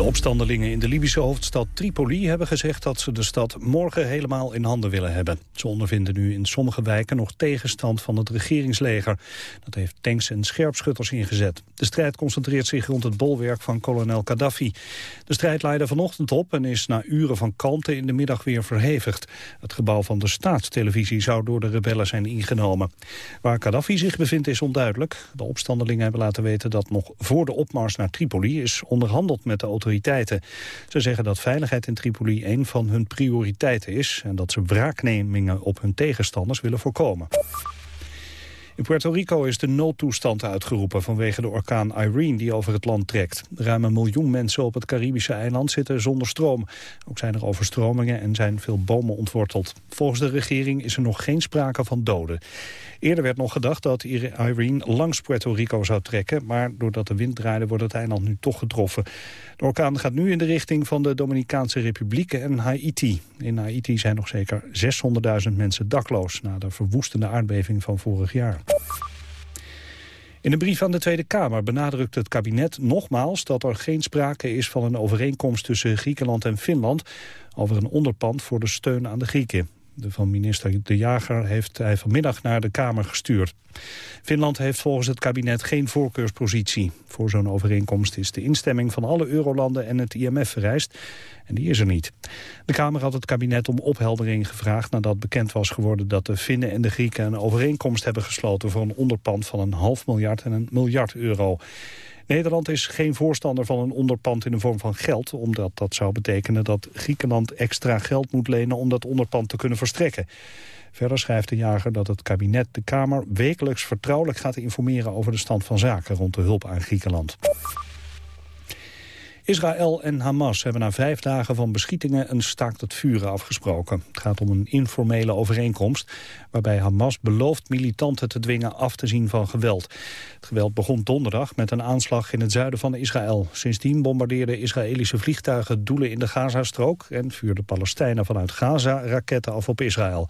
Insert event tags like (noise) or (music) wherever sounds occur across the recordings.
De opstandelingen in de Libische hoofdstad Tripoli hebben gezegd dat ze de stad morgen helemaal in handen willen hebben. Ze ondervinden nu in sommige wijken nog tegenstand van het regeringsleger. Dat heeft tanks en scherpschutters ingezet. De strijd concentreert zich rond het bolwerk van kolonel Gaddafi. De strijd leidde vanochtend op en is na uren van kalmte in de middag weer verhevigd. Het gebouw van de staatstelevisie zou door de rebellen zijn ingenomen. Waar Gaddafi zich bevindt is onduidelijk. De opstandelingen hebben laten weten dat nog voor de opmars naar Tripoli is onderhandeld met de autoriteiten. Ze zeggen dat veiligheid in Tripoli een van hun prioriteiten is en dat ze wraaknemingen op hun tegenstanders willen voorkomen. In Puerto Rico is de noodtoestand uitgeroepen vanwege de orkaan Irene die over het land trekt. Ruim een miljoen mensen op het Caribische eiland zitten zonder stroom. Ook zijn er overstromingen en zijn veel bomen ontworteld. Volgens de regering is er nog geen sprake van doden. Eerder werd nog gedacht dat Irene langs Puerto Rico zou trekken... maar doordat de wind draaide wordt het eiland nu toch getroffen. De orkaan gaat nu in de richting van de Dominicaanse Republiek en Haiti. In Haiti zijn nog zeker 600.000 mensen dakloos... na de verwoestende aardbeving van vorig jaar. In een brief aan de Tweede Kamer benadrukt het kabinet nogmaals dat er geen sprake is van een overeenkomst tussen Griekenland en Finland over een onderpand voor de steun aan de Grieken. De van minister De Jager heeft hij vanmiddag naar de Kamer gestuurd. Finland heeft volgens het kabinet geen voorkeurspositie. Voor zo'n overeenkomst is de instemming van alle eurolanden en het IMF vereist. En die is er niet. De Kamer had het kabinet om opheldering gevraagd nadat bekend was geworden dat de Finnen en de Grieken een overeenkomst hebben gesloten voor een onderpand van een half miljard en een miljard euro. Nederland is geen voorstander van een onderpand in de vorm van geld... omdat dat zou betekenen dat Griekenland extra geld moet lenen... om dat onderpand te kunnen verstrekken. Verder schrijft de jager dat het kabinet de Kamer wekelijks vertrouwelijk gaat informeren... over de stand van zaken rond de hulp aan Griekenland. Israël en Hamas hebben na vijf dagen van beschietingen een staakt het vuren afgesproken. Het gaat om een informele overeenkomst waarbij Hamas belooft militanten te dwingen af te zien van geweld. Het geweld begon donderdag met een aanslag in het zuiden van Israël. Sindsdien bombardeerden Israëlische vliegtuigen doelen in de Gazastrook en vuurden Palestijnen vanuit Gaza raketten af op Israël.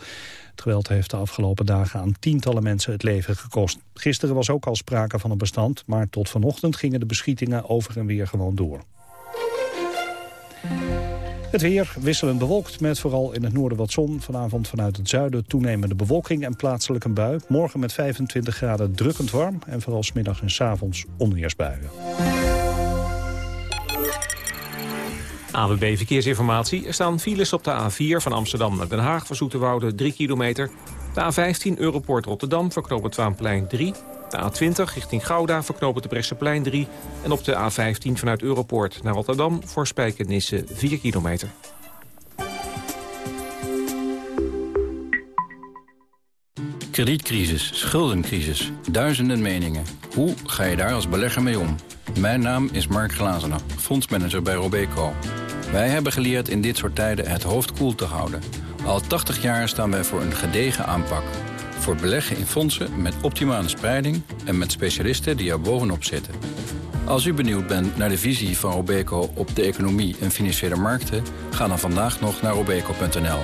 Het geweld heeft de afgelopen dagen aan tientallen mensen het leven gekost. Gisteren was ook al sprake van een bestand, maar tot vanochtend gingen de beschietingen over en weer gewoon door. Het weer wisselend bewolkt met vooral in het noorden wat zon. Vanavond vanuit het zuiden toenemende bewolking en plaatselijk een bui. Morgen met 25 graden drukkend warm en vooral smiddags en s avonds onweersbuien. AWB Verkeersinformatie. Er staan files op de A4 van Amsterdam naar Den Haag voor Zoeterwoude 3 kilometer. De A15 Europoort Rotterdam voor Knoop 3. De A20 richting Gouda verknopen de Bresseplein 3. En op de A15 vanuit Europoort naar Rotterdam voor Spijkenisse 4 kilometer. Kredietcrisis, schuldencrisis, duizenden meningen. Hoe ga je daar als belegger mee om? Mijn naam is Mark Glazenaar, fondsmanager bij Robeco. Wij hebben geleerd in dit soort tijden het hoofd koel te houden. Al 80 jaar staan wij voor een gedegen aanpak voor beleggen in fondsen met optimale spreiding en met specialisten die er bovenop zitten. Als u benieuwd bent naar de visie van Robeco op de economie en financiële markten... ga dan vandaag nog naar robeco.nl.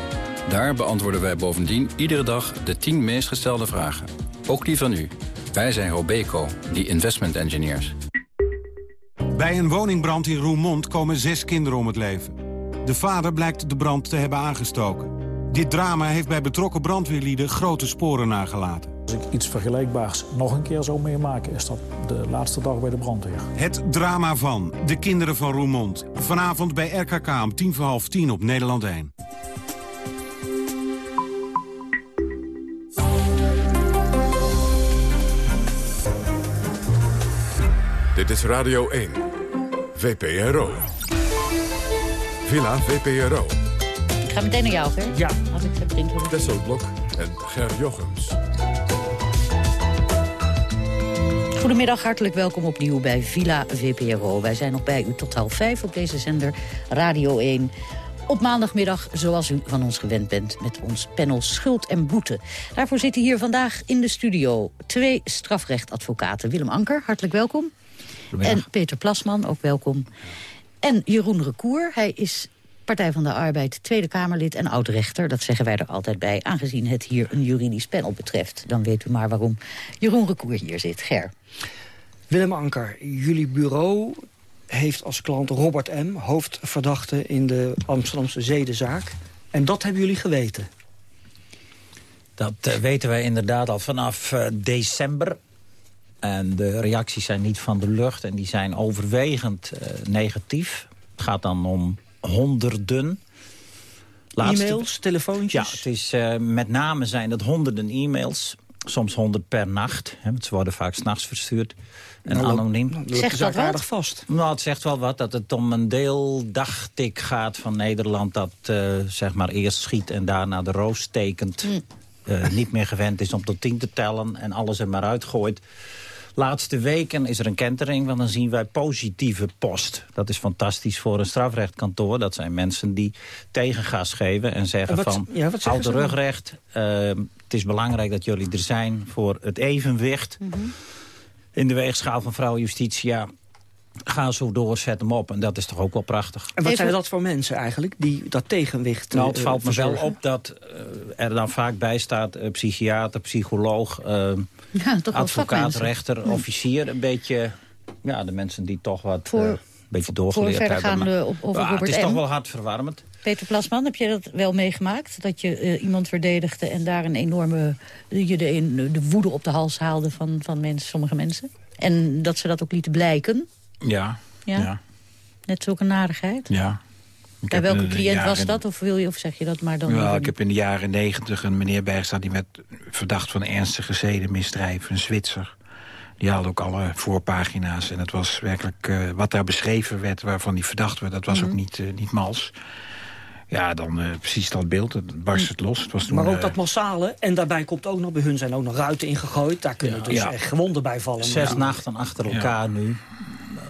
Daar beantwoorden wij bovendien iedere dag de 10 meest gestelde vragen. Ook die van u. Wij zijn Robeco, die investment engineers. Bij een woningbrand in Roermond komen zes kinderen om het leven. De vader blijkt de brand te hebben aangestoken. Dit drama heeft bij betrokken brandweerlieden grote sporen nagelaten. Als ik iets vergelijkbaars nog een keer zou meemaken... is dat de laatste dag bij de brandweer. Het drama van De Kinderen van Roermond. Vanavond bij RKK om tien voor half tien op Nederland 1. Dit is Radio 1. VPRO. Villa VPRO ga meteen naar jou, Ger. Ja. Als ik heb print Tesselblok en Ger Jochems. Goedemiddag, hartelijk welkom opnieuw bij Villa VPRO. Wij zijn nog bij u tot half vijf op deze zender Radio 1. Op maandagmiddag, zoals u van ons gewend bent, met ons panel Schuld en Boete. Daarvoor zitten hier vandaag in de studio twee strafrechtadvocaten. Willem Anker, hartelijk welkom. En Peter Plasman, ook welkom. En Jeroen Recour, hij is Partij van de Arbeid, Tweede Kamerlid en oud-rechter. Dat zeggen wij er altijd bij, aangezien het hier een juridisch panel betreft. Dan weet u maar waarom Jeroen Recour hier zit. Ger. Willem Anker, jullie bureau heeft als klant Robert M., hoofdverdachte in de Amsterdamse zedenzaak. En dat hebben jullie geweten? Dat uh, weten wij inderdaad al vanaf uh, december. En de reacties zijn niet van de lucht en die zijn overwegend uh, negatief. Het gaat dan om honderden. E-mails, telefoontjes? Ja, het is, met name zijn het honderden e-mails. Soms honderd per nacht. Hè, want ze worden vaak s'nachts verstuurd. En Nou, anoniem. Nou, Zegt dat aardig vast. Nou, het zegt wel wat dat het om een deel dagtik gaat van Nederland... dat eh, zeg maar eerst schiet en daarna de roos tekent. Eh, niet meer gewend is om tot tien te tellen en alles er maar uitgooit. Laatste weken is er een kentering, want dan zien wij positieve post. Dat is fantastisch voor een strafrechtkantoor. Dat zijn mensen die tegengas geven en zeggen En wat- van... ja, houd de rug recht. eh, het is belangrijk dat jullie er zijn voor het evenwicht in de weegschaal van vrouw Justitia. Ga zo door, zet hem op. En dat is toch ook wel prachtig. En wat Even- zijn dat voor mensen eigenlijk, die dat tegenwicht Nou, het eh, valt me wel op dat eh, er dan vaak bij staat... eh, psychiater, psycholoog, Ja, advocaat, rechter, officier. Een beetje, ja, de mensen die toch wat... Voor- een beetje Voor doorgeleerd hebben. verdergaande maar- op, over Ja, Robert het is M. toch wel hartverwarmend. Peter Plasman, heb je dat wel meegemaakt? Dat je iemand verdedigde en daar een enorme... je de, de woede op de hals haalde van, van mensen, sommige mensen? En dat ze dat ook lieten blijken? Ja, Ja? ja, Net zulke narigheid? ja. Ik Bij welke cliënt was dat? Of, wil je, of zeg je dat maar dan Ja, ik heb in de jaren negentig een meneer bijgestaan... die werd verdacht van ernstige zedenmisdrijf, een Zwitser. Die haalde ook alle voorpagina's. En het was werkelijk eh, wat daar beschreven werd, waarvan die verdacht werd... dat was Mhm. ook niet, eh, niet mals. Ja, dan eh, precies dat beeld, het barst het los. Het was toen, Maar ook dat massale. En daarbij komt ook nog, bij hun zijn ook nog ruiten ingegooid. Daar kunnen dus Ja. echt gewonden bij vallen. Zes Ja. nachten achter elkaar nu.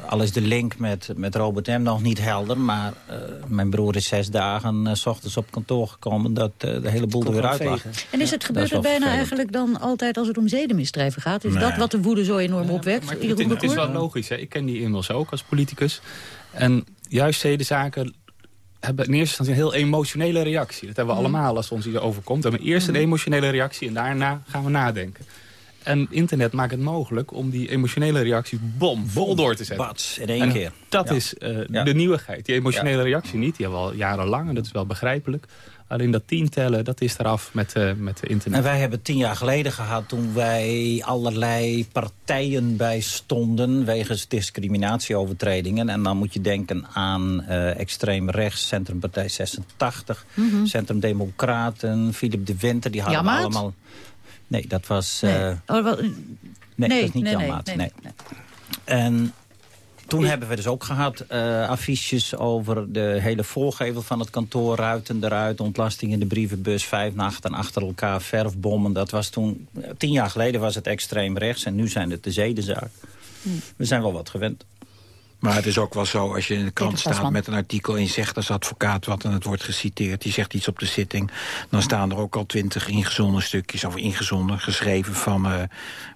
Al is de link met, met Robert M. nog niet helder. Maar eh, mijn broer is zes dagen eh, s ochtends op kantoor gekomen... dat eh, de hele boel er weer uit lag. En is het gebeurt het bijna vervelend. eigenlijk dan altijd als het om zedenmisdrijven gaat? Is Nee. dat wat de woede zo enorm opwekt? Maar Jeroen het, het is wel logisch. Hè? Ik ken die inmiddels ook als politicus. En juist zedenzaken hebben in eerste instantie een heel emotionele reactie. Dat hebben we allemaal als ons iets overkomt. We hebben eerst een emotionele reactie en daarna gaan we nadenken. En internet maakt het mogelijk om die emotionele reactie bom, vol door te zetten. Bats, in één En keer. Dat Ja. is eh, Ja. de nieuwigheid. Die emotionele reactie niet. Die hebben we al jarenlang en dat is wel begrijpelijk. Alleen dat tien tellen, dat is eraf met, eh met de internet. En wij hebben tien jaar geleden gehad toen wij allerlei partijen bijstonden... wegens discriminatieovertredingen. En dan moet je denken aan eh, extreem rechts, Centrumpartij 86... Centrum Democraten, Philip de Winter, die hadden allemaal... Nee, dat was... Nee. eh, Oh, wel- nee, nee, dat is niet nee, Jan nee, Maat. En toen hebben we dus ook gehad eh, affiches over de hele voorgevel van het kantoor. Ruiten eruit, ontlasting in de brievenbus, vijf nachten achter elkaar, verfbommen. Dat was toen, eh, tien jaar geleden was het extreem rechts en nu zijn het de zedenzaak. We zijn wel wat gewend. Maar het is ook wel zo, als je in de krant staat met een artikel... en je zegt als advocaat wat en het wordt geciteerd... die zegt iets op de zitting... dan staan er ook al twintig ingezonden stukjes... of ingezonden, geschreven van... eh,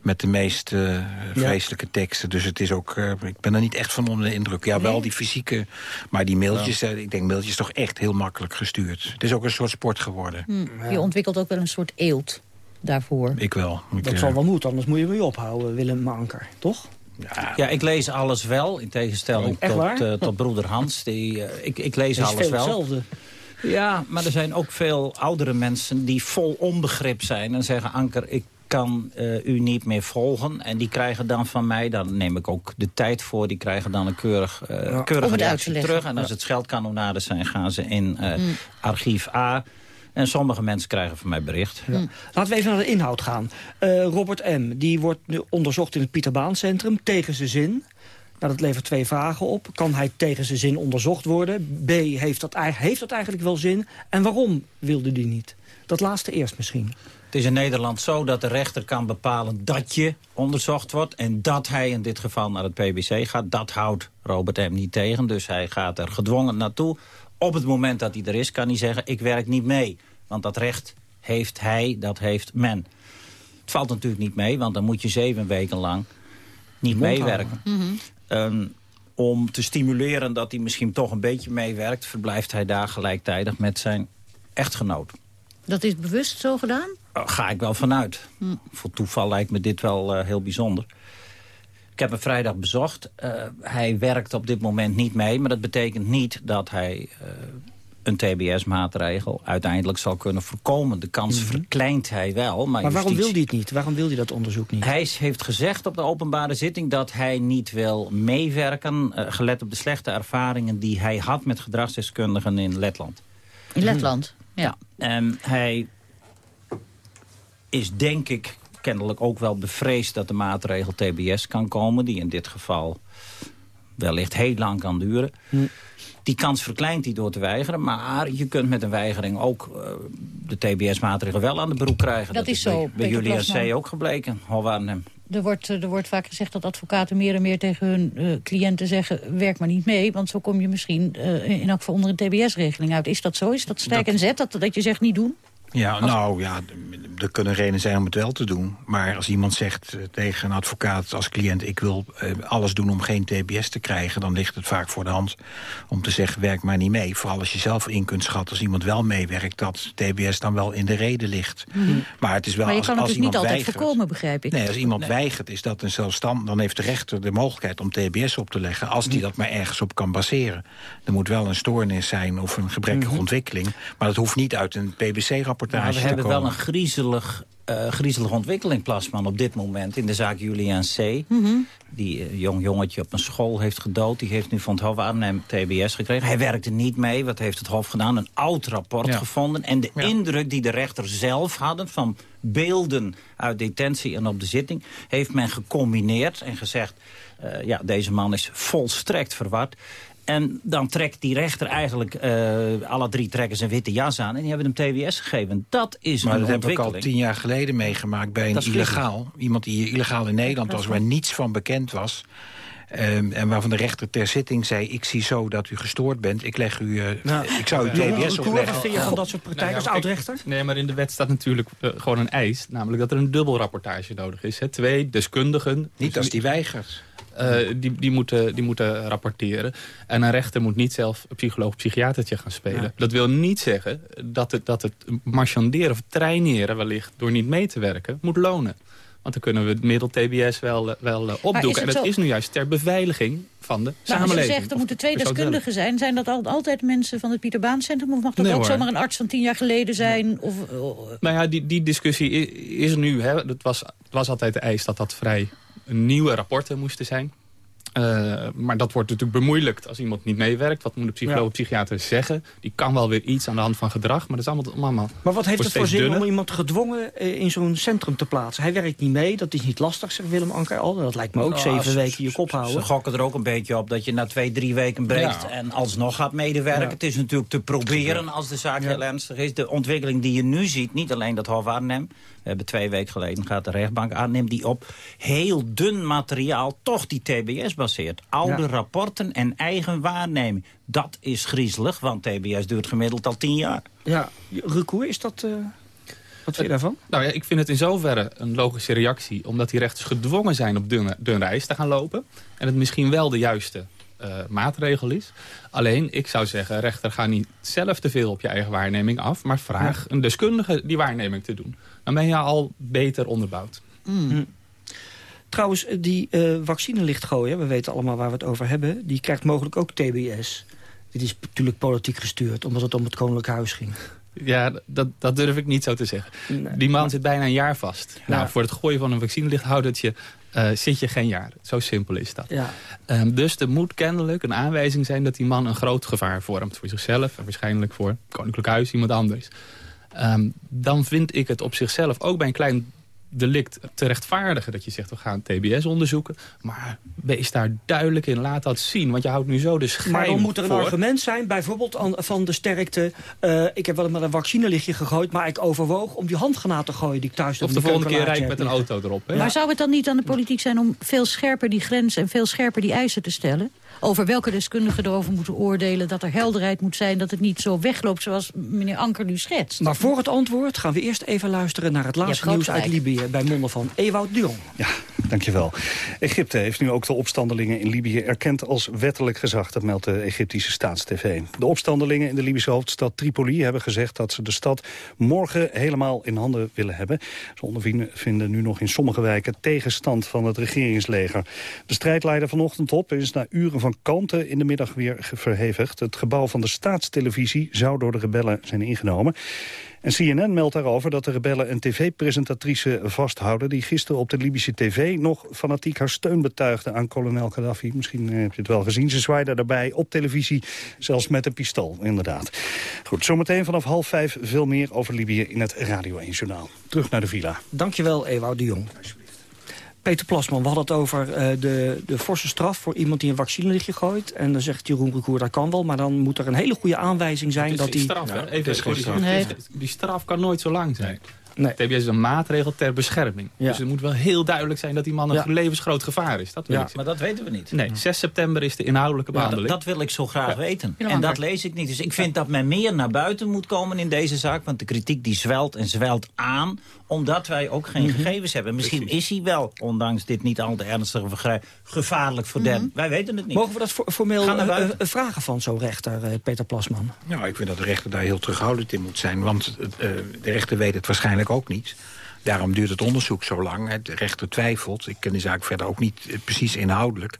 met de meest eh, vreselijke teksten. Dus het is ook... eh, ik ben er niet echt van onder de indruk. Ja, wel die fysieke... maar die mailtjes, eh, ik denk mailtjes toch echt heel makkelijk gestuurd. Het is ook een soort sport geworden. Hm, Je ontwikkelt ook wel een soort eelt daarvoor. Ik wel. Ik, Dat zal wel moeten, anders moet je mee ophouden, Willem Anker, toch? Ja, Ja, ik lees alles wel, in tegenstelling tot, eh, tot broeder Hans. Die, eh, ik, ik lees is alles veel wel. hetzelfde. Ja, maar er zijn ook veel oudere mensen die vol onbegrip zijn... en zeggen, Anker, ik kan eh, u niet meer volgen. En die krijgen dan van mij, daar neem ik ook de tijd voor... die krijgen dan een keurig, eh Ja. keurige terug. En als het scheldkanonades zijn, gaan ze in eh, Mm. archief A... En sommige mensen krijgen van mij bericht. Laten we even naar de inhoud gaan. Eh, Robert M., die wordt nu onderzocht in het Pieter Baan Centrum tegen zijn zin. Nou, dat levert twee vragen op. Kan hij tegen zijn zin onderzocht worden? B, heeft dat, heeft dat eigenlijk wel zin? En waarom wilde die niet? Dat laatste eerst misschien. Het is in Nederland zo dat de rechter kan bepalen dat je onderzocht wordt... en dat hij in dit geval naar het PBC gaat. Dat houdt Robert M. niet tegen, dus hij gaat er gedwongen naartoe. Op het moment dat hij er is, kan hij zeggen... ik werk niet mee, want dat recht heeft hij, dat heeft men. Het valt natuurlijk niet mee, want dan moet je zeven weken lang niet meewerken. Ehm, om te stimuleren dat hij misschien toch een beetje meewerkt... verblijft hij daar gelijktijdig met zijn echtgenoot. Dat is bewust zo gedaan? Uh, ga ik wel vanuit. Hm. Voor toeval lijkt me dit wel uh, heel bijzonder. Ik heb hem vrijdag bezocht. Uh, hij werkt op dit moment niet mee, maar dat betekent niet dat hij een TBS-maatregel uiteindelijk zal kunnen voorkomen. De kans mm -hmm. verkleint hij wel. Maar, maar waarom wil hij het niet? Waarom wil hij dat onderzoek niet? Hij heeft gezegd op de openbare zitting dat hij niet wil meewerken... Uh, gelet op de slechte ervaringen die hij had met gedragsdeskundigen in Letland. In Letland? Ja. ja. En hij is denk ik kennelijk ook wel bevreesd dat de maatregel TBS kan komen... die in dit geval wellicht heel lang kan duren... Hm. Die kans verkleint hij door te weigeren. Maar je kunt met een weigering ook uh, de TBS-maatregelen wel aan de broek krijgen. Dat, dat is zo. Bij, bij jullie C ook gebleken, Holwarnem. Er wordt, er wordt vaak gezegd dat advocaten meer en meer tegen hun uh, cliënten zeggen... werk maar niet mee, want zo kom je misschien uh, in elk geval onder een TBS-regeling uit. Is dat zo? Is dat strijk en zet, dat, dat je zegt niet doen? Ja, als... nou ja, er kunnen redenen zijn om het wel te doen. Maar als iemand zegt uh, tegen een advocaat als cliënt... ik wil uh, alles doen om geen TBS te krijgen... dan ligt het vaak voor de hand om te zeggen... werk maar niet mee. Vooral als je zelf in kunt schatten als iemand wel meewerkt... dat TBS dan wel in de reden ligt. Mm. Maar het is wel maar je als, kan het als dus niet altijd weigert, voorkomen, begrijp ik. Nee, als iemand nee. weigert is dat een zelfstand... dan heeft de rechter de mogelijkheid om TBS op te leggen... als die dat maar ergens op kan baseren. Er moet wel een stoornis zijn of een gebrekkige -hmm. ontwikkeling. Maar dat hoeft niet uit een PBC-rapportage Maar we hebben komen. wel een griezelig, uh, griezelige ontwikkeling, Plasman, op dit moment in de zaak Julian C. Mm -hmm. Die uh, jong jongetje op een school heeft gedood. Die heeft nu van het Hof Arnhem TBS gekregen. Hij werkte niet mee. Wat heeft het Hof gedaan? Een oud rapport Ja. gevonden. En de Ja. indruk die de rechter zelf hadden van beelden uit detentie en op de zitting... heeft men gecombineerd en gezegd... Uh, ja, deze man is volstrekt verward. En dan trekt die rechter eigenlijk, uh, alle drie trekken zijn witte jas aan... en die hebben hem TBS gegeven. Dat is Maar een dat heb ik al tien jaar geleden meegemaakt bij een illegaal. Iemand die hier illegaal in Nederland was, waar niets van bekend was. Um, en waarvan de rechter ter zitting zei... ik zie zo dat u gestoord bent, ik leg u... Uh, Nou, ik zou u TBS Recour, opleggen. Wat vind je van dat soort praktijken als Nou ja, oud-rechter? Nee, maar in de wet staat natuurlijk uh, gewoon een eis. Namelijk dat er een dubbelrapportage nodig is. Hè. Twee deskundigen. Niet als die weigert. Uh, die, die, moeten, die moeten rapporteren. En een rechter moet niet zelf een psycholoog psychiatertje gaan spelen. Ja. Dat wil niet zeggen dat het, dat het marchanderen of traineren wellicht... door niet mee te werken, moet lonen. Want dan kunnen we het middel TBS wel, wel uh, opdoeken. En dat zo... is nu juist ter beveiliging van de maar samenleving. als je zegt, er moeten twee deskundigen zijn... zijn dat al, altijd mensen van het Pieter Baan Centrum? Of mag dat nee, ook hoor. zomaar een arts van tien jaar geleden zijn? Of, uh, nou ja, die, die discussie is, is nu... Hè, het, was, het was altijd de eis dat dat vrij nieuwe rapporten moesten zijn. Uh, maar dat wordt natuurlijk bemoeilijkt als iemand niet meewerkt. Wat moet de psycholoog ja. psychiater zeggen? Die kan wel weer iets aan de hand van gedrag, maar dat is allemaal... allemaal maar wat heeft het voor zin dunner. om iemand gedwongen uh, in zo'n centrum te plaatsen? Hij werkt niet mee, dat is niet lastig, zegt Willem Anker al. Dat lijkt me ook Nou, zeven ze- weken je kop houden. Ze gokken er ook een beetje op dat je na twee, drie weken breekt... Ja. en alsnog gaat medewerken. Ja. Het is natuurlijk te proberen als de zaak heel ernstig is. De ontwikkeling die je nu ziet, niet alleen dat Hof Arnhem... we hebben twee weken geleden gaat de rechtbank Arnhem... die op heel dun materiaal toch die TBS baseert. Oude Ja. rapporten en eigen waarneming. Dat is griezelig, want TBS duurt gemiddeld al tien jaar. Ja, recours, is dat... Uh, wat vind je daarvan? Nou ja, ik vind het in zoverre een logische reactie... omdat die rechters gedwongen zijn op dun, dun reis te gaan lopen... en het misschien wel de juiste uh, maatregel is. Alleen, ik zou zeggen, rechter, ga niet zelf te veel op je eigen waarneming af... maar vraag ja. een deskundige die waarneming te doen. Dan ben je al beter onderbouwd. Mm. Trouwens, die uh, vaccinelichtgooier, we weten allemaal waar we het over hebben... die krijgt mogelijk ook TBS. Dit is natuurlijk politiek gestuurd, omdat het om het Koninklijk Huis ging. Ja, dat, dat durf ik niet zo te zeggen. Nee, die man maar... zit bijna een jaar vast. Ja. Nou, voor het gooien van een vaccinelichthoudertje uh, zit je geen jaar. Zo simpel is dat. Ja. Um, dus er moet kennelijk een aanwijzing zijn dat die man een groot gevaar vormt. Voor zichzelf en waarschijnlijk voor het Koninklijk Huis, iemand anders. Um, dan vind ik het op zichzelf ook bij een klein delict te rechtvaardigen. Dat je zegt, we gaan TBS onderzoeken. Maar wees daar duidelijk in. Laat dat zien. Want je houdt nu zo de schijn Maar dan moet er een voor. argument zijn, bijvoorbeeld van de sterkte... Uh, ik heb wel met een vaccinelichtje gegooid... maar ik overwoog om die handgranaat te gooien die ik thuis Of de volgende keer rijk met een auto erop. Hè? Ja. Maar zou het dan niet aan de politiek zijn om veel scherper die grenzen... en veel scherper die eisen te stellen? Over welke deskundigen erover moeten oordelen... dat er helderheid moet zijn, dat het niet zo wegloopt... zoals meneer Anker nu schetst. Maar voor het antwoord gaan we eerst even luisteren... naar het laatste nieuws uit Libië... bij monden van Ewout Dion. Ja, Dankjewel. Egypte heeft nu ook de opstandelingen in Libië erkend als wettelijk gezag. Dat meldt de Egyptische staatstv. De opstandelingen in de Libische hoofdstad Tripoli hebben gezegd dat ze de stad morgen helemaal in handen willen hebben. Ze ondervinden nu nog in sommige wijken tegenstand van het regeringsleger. De strijd leidde vanochtend op en is na uren van kalmte in de middag weer verhevigd. Het gebouw van de staatstelevisie zou door de rebellen zijn ingenomen. En CNN meldt daarover dat de rebellen een tv-presentatrice vasthouden... die gisteren op de Libische tv nog fanatiek haar steun betuigde aan kolonel Gaddafi. Misschien eh, heb je het wel gezien. Ze zwaaide daarbij op televisie, zelfs met een pistool, inderdaad. Goed, zometeen vanaf half vijf veel meer over Libië in het Radio 1-journaal. Terug naar de villa. Dankjewel, Ewout de Jong. Peter Plasman, we hadden het over uh, de, de forse straf... voor iemand die een vaccinelichtje gooit. En dan zegt Jeroen Recour, dat kan wel... maar dan moet er een hele goede aanwijzing zijn... dat die... Straf, ja, even, straf. Nee. Die straf kan nooit zo lang zijn. Nee. TBS is een maatregel ter bescherming. Ja. Dus het moet wel heel duidelijk zijn dat die man een ja. levensgroot gevaar is. Dat wil ja. ik maar dat weten we niet. Nee, 6 september is de inhoudelijke behandeling. Dat, dat, wil ik zo graag weten. En dat lees ik niet. Dus ik vind dat men meer naar buiten moet komen in deze zaak. Want de kritiek die zwelt en zwelt aan omdat wij ook geen mm -hmm. gegevens hebben. Misschien Precies. is hij wel, ondanks dit niet al te ernstige vergrijp... gevaarlijk voor den. Mm -hmm. Wij weten het niet. Mogen we dat formeel uh, vragen van zo'n rechter, uh, Peter Plasman? Nou, ik vind dat de rechter daar heel terughoudend in moet zijn. Want uh, de rechter weet het waarschijnlijk ook niet. Daarom duurt het onderzoek zo lang. De rechter twijfelt. Ik ken die zaak verder ook niet precies inhoudelijk.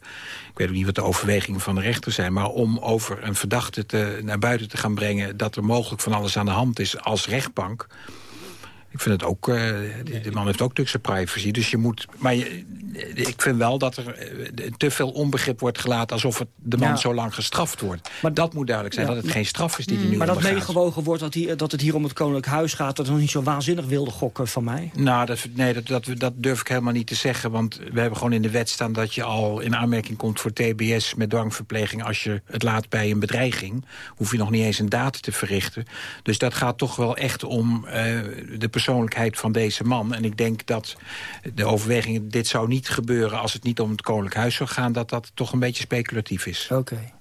Ik weet ook niet wat de overwegingen van de rechter zijn. Maar om over een verdachte te, naar buiten te gaan brengen... dat er mogelijk van alles aan de hand is als rechtbank... Ik vind het ook, uh, de, de, man heeft ook zijn privacy. Dus je moet, maar ik vind wel dat er te veel onbegrip wordt gelaten... alsof het de man ja. zo lang gestraft wordt. Maar dat moet duidelijk zijn, ja, dat het geen straf is die hij nu Maar ondergaat. dat meegewogen wordt dat, hij, dat het hier om het koninklijk huis gaat... dat is nog niet zo waanzinnig wilde gokken van mij? Nou, dat, nee, dat, dat, dat durf ik helemaal niet te zeggen. Want we hebben gewoon in de wet staan dat je al in aanmerking komt... voor TBS met dwangverpleging als je het laat bij een bedreiging. Hoef je nog niet eens een daad te verrichten. Dus dat gaat toch wel echt om uh, de persoonlijkheid van deze man. En ik denk dat de overweging, dit zou niet gebeuren... als het niet om het koninklijk huis zou gaan... dat dat toch een beetje speculatief is. Oké. Okay.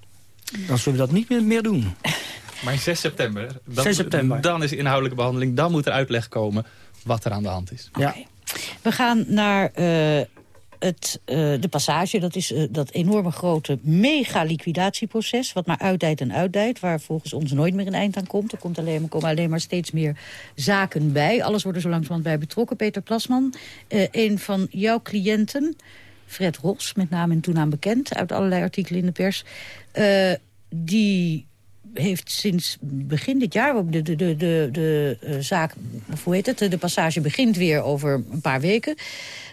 Dan zullen we dat niet meer, meer doen. (laughs) Maar 6 september, dan, 6 september, dan is de inhoudelijke behandeling. Dan moet er uitleg komen wat er aan de hand is. Okay. Ja. We gaan naar uh, het, uh, de passage. Dat is uh, dat enorme grote mega-liquidatieproces... wat maar uitdijt en uitdijt, waar volgens ons nooit meer een eind aan komt. Er komt alleen, komen alleen maar steeds meer zaken bij. Alles wordt er zo langzamerhand bij betrokken. Peter Plasman, een van jouw cliënten... Fred Ros, met naam en toenaam bekend... uit allerlei artikelen in de pers... die heeft sinds begin dit jaar, de, de, de, de, de uh, zaak, hoe heet het, de passage begint weer over een paar weken.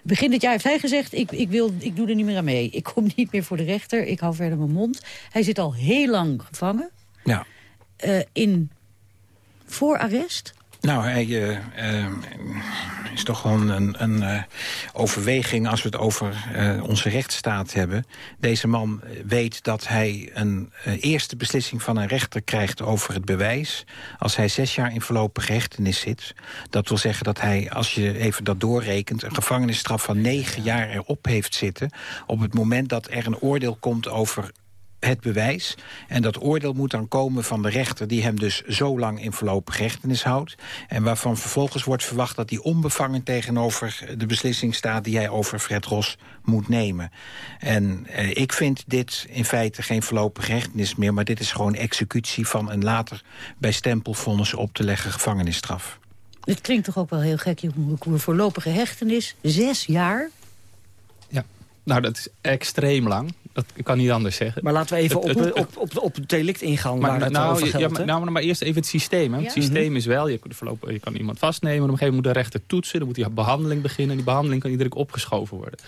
Begin dit jaar heeft hij gezegd, ik, ik, wil, ik doe er niet meer aan mee. Ik kom niet meer voor de rechter, ik hou verder mijn mond. Hij zit al heel lang gevangen. Ja. Uh, in voorarrest. Nou, hij uh, uh, is toch gewoon een, een uh, overweging als we het over onze rechtsstaat hebben. Deze man weet dat hij een eerste beslissing van een rechter krijgt over het bewijs... als hij zes jaar in voorlopige hechtenis zit. Dat wil zeggen dat hij, als je even dat doorrekent... een gevangenisstraf van negen jaar erop heeft zitten... op het moment dat er een oordeel komt over het bewijs. En dat oordeel moet dan komen van de rechter... die hem dus zo lang in voorlopige hechtenis houdt... en waarvan vervolgens wordt verwacht dat hij onbevangen tegenover de beslissing staat... die hij over Fred Ros moet nemen. En eh, ik vind dit in feite geen voorlopige hechtenis meer... maar dit is gewoon executie van een later bij stempelvonnis op te leggen gevangenisstraf. Het klinkt toch ook wel heel gek, Jeroen Voorlopige hechtenis, zes jaar... Ja, nou dat is extreem lang. Dat kan niet anders zeggen. Maar laten we even het, op, het, op, op, op het delict ingaan maar, waar het nou, over geldt. Ja, maar, nou, maar eerst even het systeem. Hè. Het ja? systeem is wel, je, voorlopig, je kan iemand vastnemen... op een gegeven moment moet de rechter toetsen, dan moet die behandeling beginnen... en die behandeling kan iedere keer opgeschoven worden.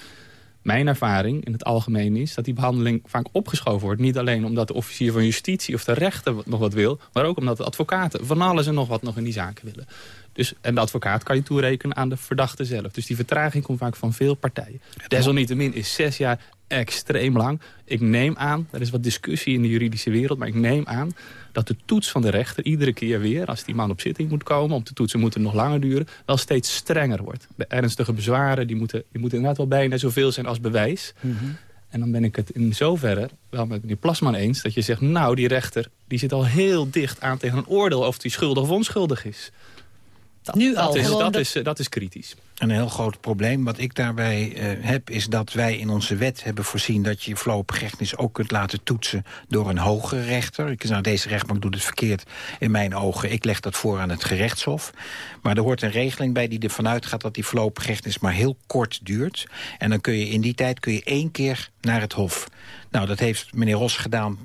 Mijn ervaring in het algemeen is dat die behandeling vaak opgeschoven wordt. Niet alleen omdat de officier van justitie of de rechter nog wat wil... maar ook omdat de advocaten van alles en nog wat nog in die zaken willen. Dus, en de advocaat kan je toerekenen aan de verdachte zelf. Dus die vertraging komt vaak van veel partijen. Desalniettemin is zes jaar extreem lang. Ik neem aan, er is wat discussie in de juridische wereld... maar ik neem aan dat de toets van de rechter iedere keer weer... als die man op zitting moet komen, om te toetsen moet het nog langer duren... wel steeds strenger wordt. De ernstige bezwaren die moeten, die moeten inderdaad wel bijna zoveel zijn als bewijs... Mm -hmm. En dan ben ik het in zoverre wel met meneer Plasman eens... dat je zegt, nou, die rechter die zit al heel dicht aan tegen een oordeel... of die schuldig of onschuldig is. Nu dat al. Is, Gewoon dat, de- is, eh, dat is kritisch. Een heel groot probleem wat ik daarbij eh, heb... is dat wij in onze wet hebben voorzien... dat je voorlopige hechtenis ook kunt laten toetsen... door een hogere rechter. Ik, nou, deze rechtbank doet het verkeerd in mijn ogen. Ik leg dat voor aan het gerechtshof. Maar er hoort een regeling bij die ervan uitgaat... dat die voorlopige hechtenis maar heel kort duurt. En dan kun je in die tijd kun je één keer naar het hof. Nou, dat heeft meneer Ros gedaan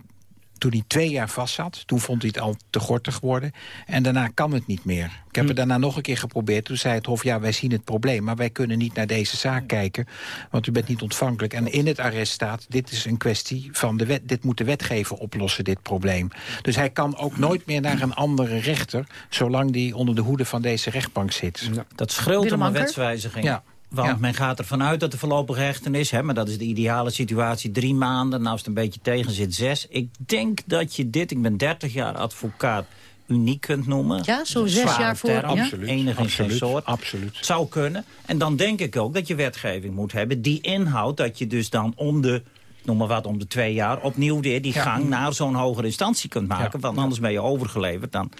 toen hij twee jaar vast zat. Toen vond hij het al te gortig worden. En daarna kan het niet meer. Ik heb het daarna nog een keer geprobeerd. Toen zei het Hof, ja, wij zien het probleem... maar wij kunnen niet naar deze zaak kijken... want u bent niet ontvankelijk. En in het arrest staat, dit is een kwestie van de wet... dit moet de wetgever oplossen, dit probleem. Dus hij kan ook nooit meer naar een andere rechter... zolang die onder de hoede van deze rechtbank zit. Dat scheelt Willem om een wetswijziging. Ja. Want Ja. men gaat ervan uit dat de voorlopige hechtenis... Hè, maar dat is de ideale situatie, drie maanden. Nou, als het een beetje tegen zit, zes. Ik denk dat je dit, ik ben 30 jaar advocaat... uniek kunt noemen. Ja, zo zes jaar voor- term, ja. Absoluut, Enig in zijn absoluut, soort. absoluut. Zou kunnen. En dan denk ik ook dat je wetgeving moet hebben... die inhoudt dat je dus dan om de... Noem maar wat, om de twee jaar opnieuw weer die gang naar zo'n hogere instantie kunt maken. Want anders ben je overgeleverd dan.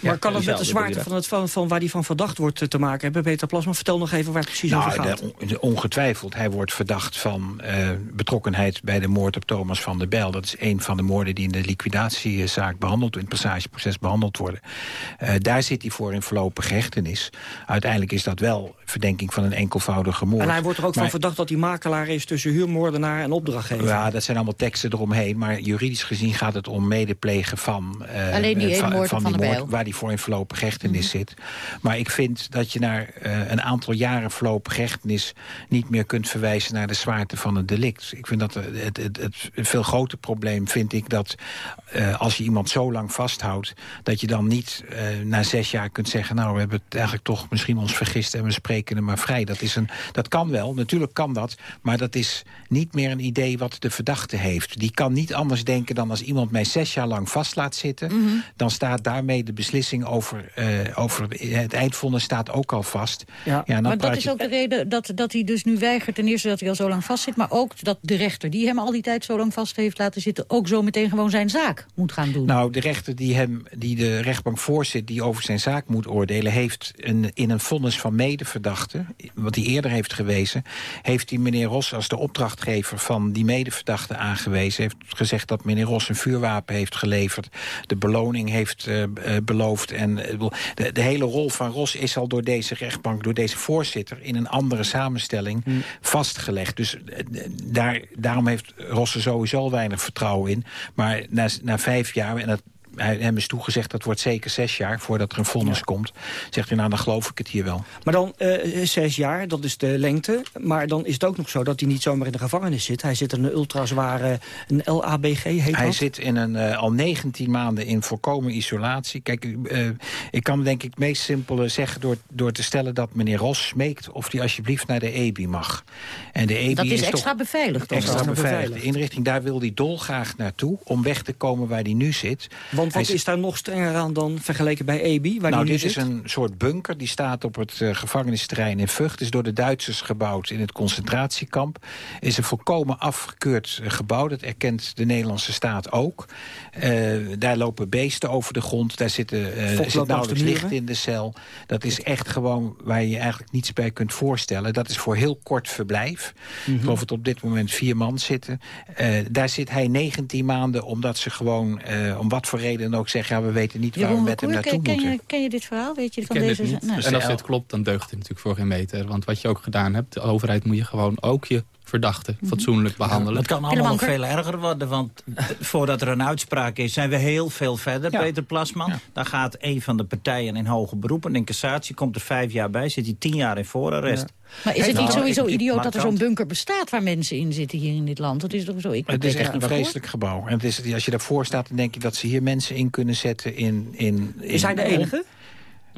Maar kan het met de zwaarte van, het, van, van waar die van verdacht wordt eh, te maken hebben? Peter Plasma, vertel nog even waar het precies over Nou, gaat. de- de- ongetwijfeld. Hij wordt verdacht van eh, betrokkenheid bij de moord op Thomas van der Bijl. Dat is een van de moorden die in de liquidatiezaak behandeld, in het passageproces behandeld worden. Eh, daar zit hij voor in voorlopige hechtenis. Uiteindelijk is dat wel verdenking van een enkelvoudige moord. En hij wordt er ook van verdacht dat hij makelaar is tussen huurmoordenaar en opdrachtgever. Ja, dat zijn allemaal teksten eromheen. Maar juridisch gezien gaat het om medeplegen van... eh, Alleen die eh, van Van die der moord waar die voor in voorlopige hechtenis zit. Maar ik vind dat je naar eh, een aantal jaren voorlopige hechtenis... niet meer kunt verwijzen naar de zwaarte van het delict. Ik vind dat het, het, het, het veel groter probleem vind ik dat... als je iemand zo lang vasthoudt... dat je dan niet na zes jaar kunt zeggen... nou, we hebben het eigenlijk toch misschien ons vergist... en we spreken hem maar vrij. Dat, is een, dat kan wel, natuurlijk kan dat. Maar dat is niet meer een idee wat de verdachte heeft. Die kan niet anders denken dan als iemand mij zes jaar lang vast laat zitten... dan staat daarmee de beslissing over, eh, over het eindvonnis staat ook al vast. Ja. maar dat is ook de reden dat, dat hij dus nu weigert... ten eerste dat hij al zo lang vastzit... maar ook dat de rechter die hem al die tijd zo lang vast heeft laten zitten... ook zo meteen gewoon zijn zaak moet gaan doen. Nou, de rechter die, hem, die de rechtbank voorzit... die over zijn zaak moet oordelen... heeft een, in een vonnis van medeverdachte... wat hij eerder heeft gewezen... heeft hij meneer Ros als de opdrachtgever van die medeverdachte aangewezen. heeft gezegd dat meneer Ros een vuurwapen heeft geleverd. De beloning heeft eh, eh, beloofd. En eh, de, de hele rol van Ros is al door deze rechtbank... door deze voorzitter in een andere samenstelling vastgelegd. Dus daar, daarom heeft Ros er sowieso weinig vertrouwen in. Maar na, na vijf jaar... en dat hij, hem is toegezegd dat wordt zeker zes jaar voordat er een vonnis komt. Zegt hij, nou dan geloof ik het hier wel. Maar dan eh, zes jaar, dat is de lengte. Maar dan is het ook nog zo dat hij niet zomaar in de gevangenis zit. Hij zit in een ultrazware, een LABG heet Hij dat? zit in een, eh, al 19 maanden in volkomen isolatie. Kijk, eh, ik kan denk ik het meest simpele zeggen... Door, door te stellen dat meneer Ros smeekt... of hij alsjeblieft naar de EBI mag. En de EBI dat is, extra beveiligd. extra zo? beveiligde inrichting. Daar wil hij dolgraag naartoe om weg te komen waar hij nu zit. Want wat is daar nog strenger aan dan vergeleken bij EBI? Waar nou, dit is een soort bunker. Die staat op het eh, gevangenisterrein in Vught. Is door de Duitsers gebouwd in het concentratiekamp. Is een volkomen afgekeurd eh, gebouw. Dat erkent de Nederlandse staat ook. Eh, daar lopen beesten over de grond. Daar zitten, Vocht zit nauwelijks licht in de cel. Dat is echt gewoon waar je je eigenlijk niets bij kunt voorstellen. Dat is voor heel kort verblijf. Mhm. Ik geloof dat op dit moment vier man zitten. Daar zit hij 19 maanden omdat ze gewoon, om wat voor reden dan ook zeggen... ja, we weten niet waar we met hem naartoe ken, ken, moeten. je, ken je dit verhaal? Weet je Ik van ken deze... dit niet. Nee. En als dit klopt, dan deugt het natuurlijk voor geen meter. Want wat je ook gedaan hebt, de overheid moet je gewoon ook je verdachte Mhm. fatsoenlijk behandelen. Het kan allemaal nog veel erger worden, want (laughs) voordat er een uitspraak is... zijn we heel veel verder, Ja. Peter Plasman. Dan gaat een van de partijen in hoge beroep en in cassatie... komt er vijf jaar bij, zit hij tien jaar in voorarrest. Maar is het Nou, niet sowieso ik- idioot dat er zo'n bunker bestaat... waar mensen in zitten hier in dit land? Dat is toch zo? Ik Het is echt een vreselijk gebouw. En het is, als je daarvoor staat, dan denk je dat ze hier mensen in kunnen zetten. In, in, in Is hij de enige?